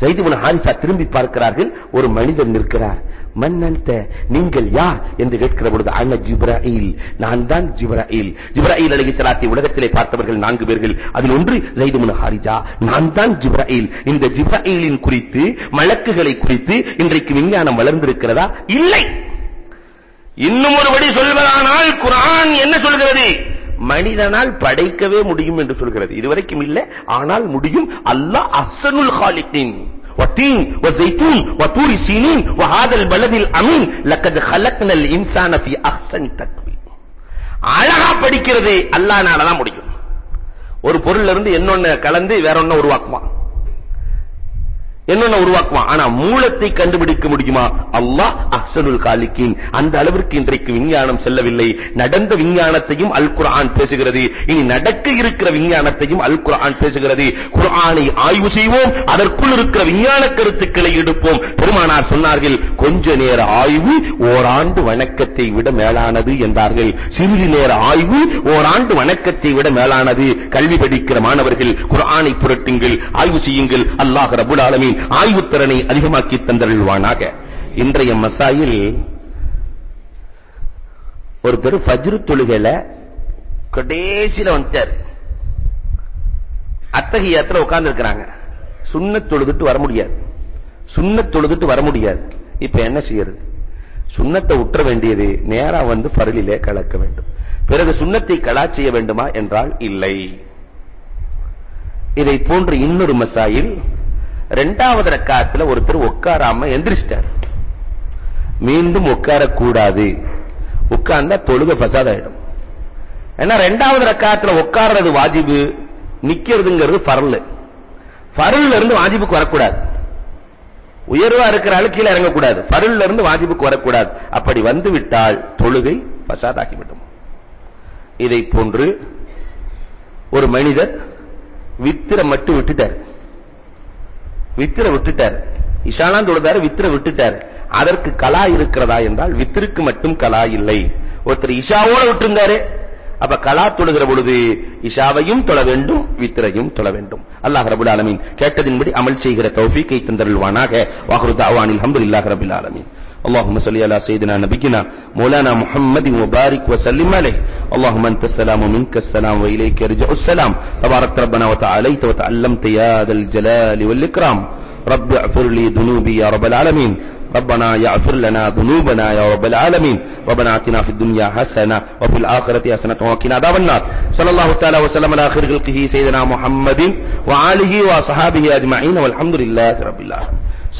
சைதுபுன் ஹாரிசா திரும்பி பார்க்கிறார்கள். ஒரு மனிதர் நிற்கிறார். மன்னன்த நீங்கள் யார்? என்று கேட்கிற பொழுது அண்ண ஜிப்ராயில். நான் தான் ஜிப்ராயில். ஜிப்ராயில் அலைஹி ஸலாத்தை உலகத்திலே பார்த்தவர்கள் நான்கு பேர்கள். அதில் ஒன்று ஸைதுபுன் ஹாரிஜா. நான் தான் ஜிப்ராயில். இந்த ஜிப்ராயிலின் குறித்து மலக்குகளை குறித்து இன்றைக்கு விஞ்ஞானம் வளர்ந்திருக்கிறதா? இல்லை. இன்னும் ஒருபடி சொல்வதானால் குரான் என்ன சொல்கிறது? மனிதனால் படைக்கவே முடியும் என்று சொல்கிறது இதுவரைக்கும் இல்லை ஆனால் முடியும் அல்லாஹ் அஹ்சனுல் காலிகின் والتين والزيتون وطور سينين وهذا البلد الامين لقد خلقنا الانسان في احسن تقويم அழகா படிக்கிறது அல்லாஹ்னால தான் முடியும் ஒரு பொருள்ல இருந்து என்னொன்னு கலந்து வேற ஒண்ணு உருவாக்குவான் என்னென்ன உருவாக்குவான்? ஆனா மூலத்தை கண்டுபிடிக்க முடியுமா? அல்லாஹ் அஹ்சனுல் காலிக்கின் அந்த அளவிற்கு இன்றைக்கு விஞ்ஞானம் செல்லவில்லை. நடந்த விஞ்ஞானத்தையும் அல் குர்ஆன் பேசுகிறது. இனி நடக்க இருக்கிற விஞ்ஞானத்தையும் அல் குர்ஆன் பேசுகிறது. குர்ஆனை ஆய்வு செய்வோம். அதற்குள் இருக்கிற விஞ்ஞான கருத்துக்களை எடுப்போம். பெருமானார் சொன்னார்கள் கொஞ்ச நேர ஆய்வு ஓராண்டு வணக்கத்தை விட மேலானது என்றார்கள். சிறிது நேர ஆய்வு ஓராண்டு வணக்கத்தை விட மேலானது. கல்வி படிக்கிற மாணவர்கள் குர்ஆனை புரட்டுங்கள் ஆய்வு செய்யுங்கள். அல்லாஹ் ரபுல் ஆலமீன் ஆய்வு திறனை அதிகமாக்கி தந்தருள்வானாக. இன்றைய மசாயில் ஒருத்தர் ஃபஜ்ர் தொழுகையில கடைசில வந்துட்டார். அத்தகையத்துல உட்கார்ந்து இருக்கிறாங்க சுண்ணத் தொழுதுட்டு வர முடியாது. சுண்ணத் தொழுதுட்டு வர முடியாது. இப்ப என்ன செய்யறது? சுண்ணத்தை உற்ற வேண்டியது நேரா வந்து பரலிலே கலக்க வேண்டும். பிறகு சுண்ணத்தை கலா செய்ய வேண்டுமா? என்றால் இல்லை. இதை போன்ற இன்னொரு மசாயில் ரெண்டாவது ரக்காத்துல ஒருத்தர் உட்காராம எந்திரிச்சிட்டார். மீண்டும் உட்கார கூடாது உட்கார்ந்தா தொழுக ஃபசாத் ஆயிடும் ஏன்னா ரெண்டாவது ரக்காத்துல உட்கார்றது வாஜிபு நிக்கிறதுங்கிறது ஃபர்ல். ஃபர்ல்ல இருந்து வாஜிபுக்கு வரக்கூடாது. உயர்வா இருக்கிற ஆளு கீழே இறங்கக்கூடாது. ஃபர்ல்ல இருந்து வாஜிபுக்கு வரக்கூடாது. அப்படி வந்து விட்டால் தொழுகை ஃபசாதாகிவிடும். இதை போன்று ஒரு மனிதர் வித்திர மட்டும் விட்டுட்டார். வித்திர விட்டுட்டார். இஷானா தொழுதாரு வித்திர விட்டுட்டார். அதற்கு கலா இருக்கிறதா என்றால் வித்திற்கு மட்டும் கலா இல்லை. ஒருத்தர் இஷாவோட விட்டுருந்தாரு. அப்ப கலா தொழுகிற பொழுது இஷாவையும் தொழ வேண்டும் வித்திரையும் தொழ வேண்டும். அல்லாஹ் ரபுல் ஆலமீன் கேட்டதின்படி அமல் செய்கிற தௌஃபீக்கை தந்தருள்வானாக. வாஹ்ரு தஅவானில் ஹம்துலில்லாஹி ரபில் ஆலமீன். اللهم صل على سيدنا نبينا مولانا محمد وبارك وسلم عليه. اللهم أنت السلام ومنك السلام وإليك يرجع السلام. تبارك ربنا وتعاليت وتعلمت يا ذا الجلال والإكرام. رب اغفر لي ذنوبي يا رب العالمين. ربنا يغفر لنا ذنوبنا يا رب العالمين. ربنا آتنا في الدنيا حسنة وفي الآخرة حسنة وقنا عذاب النار. صلى الله تعالى وسلم على خير خلقه سيدنا محمد وآله وصحابه أجمعين والحمد لله رب العالمين.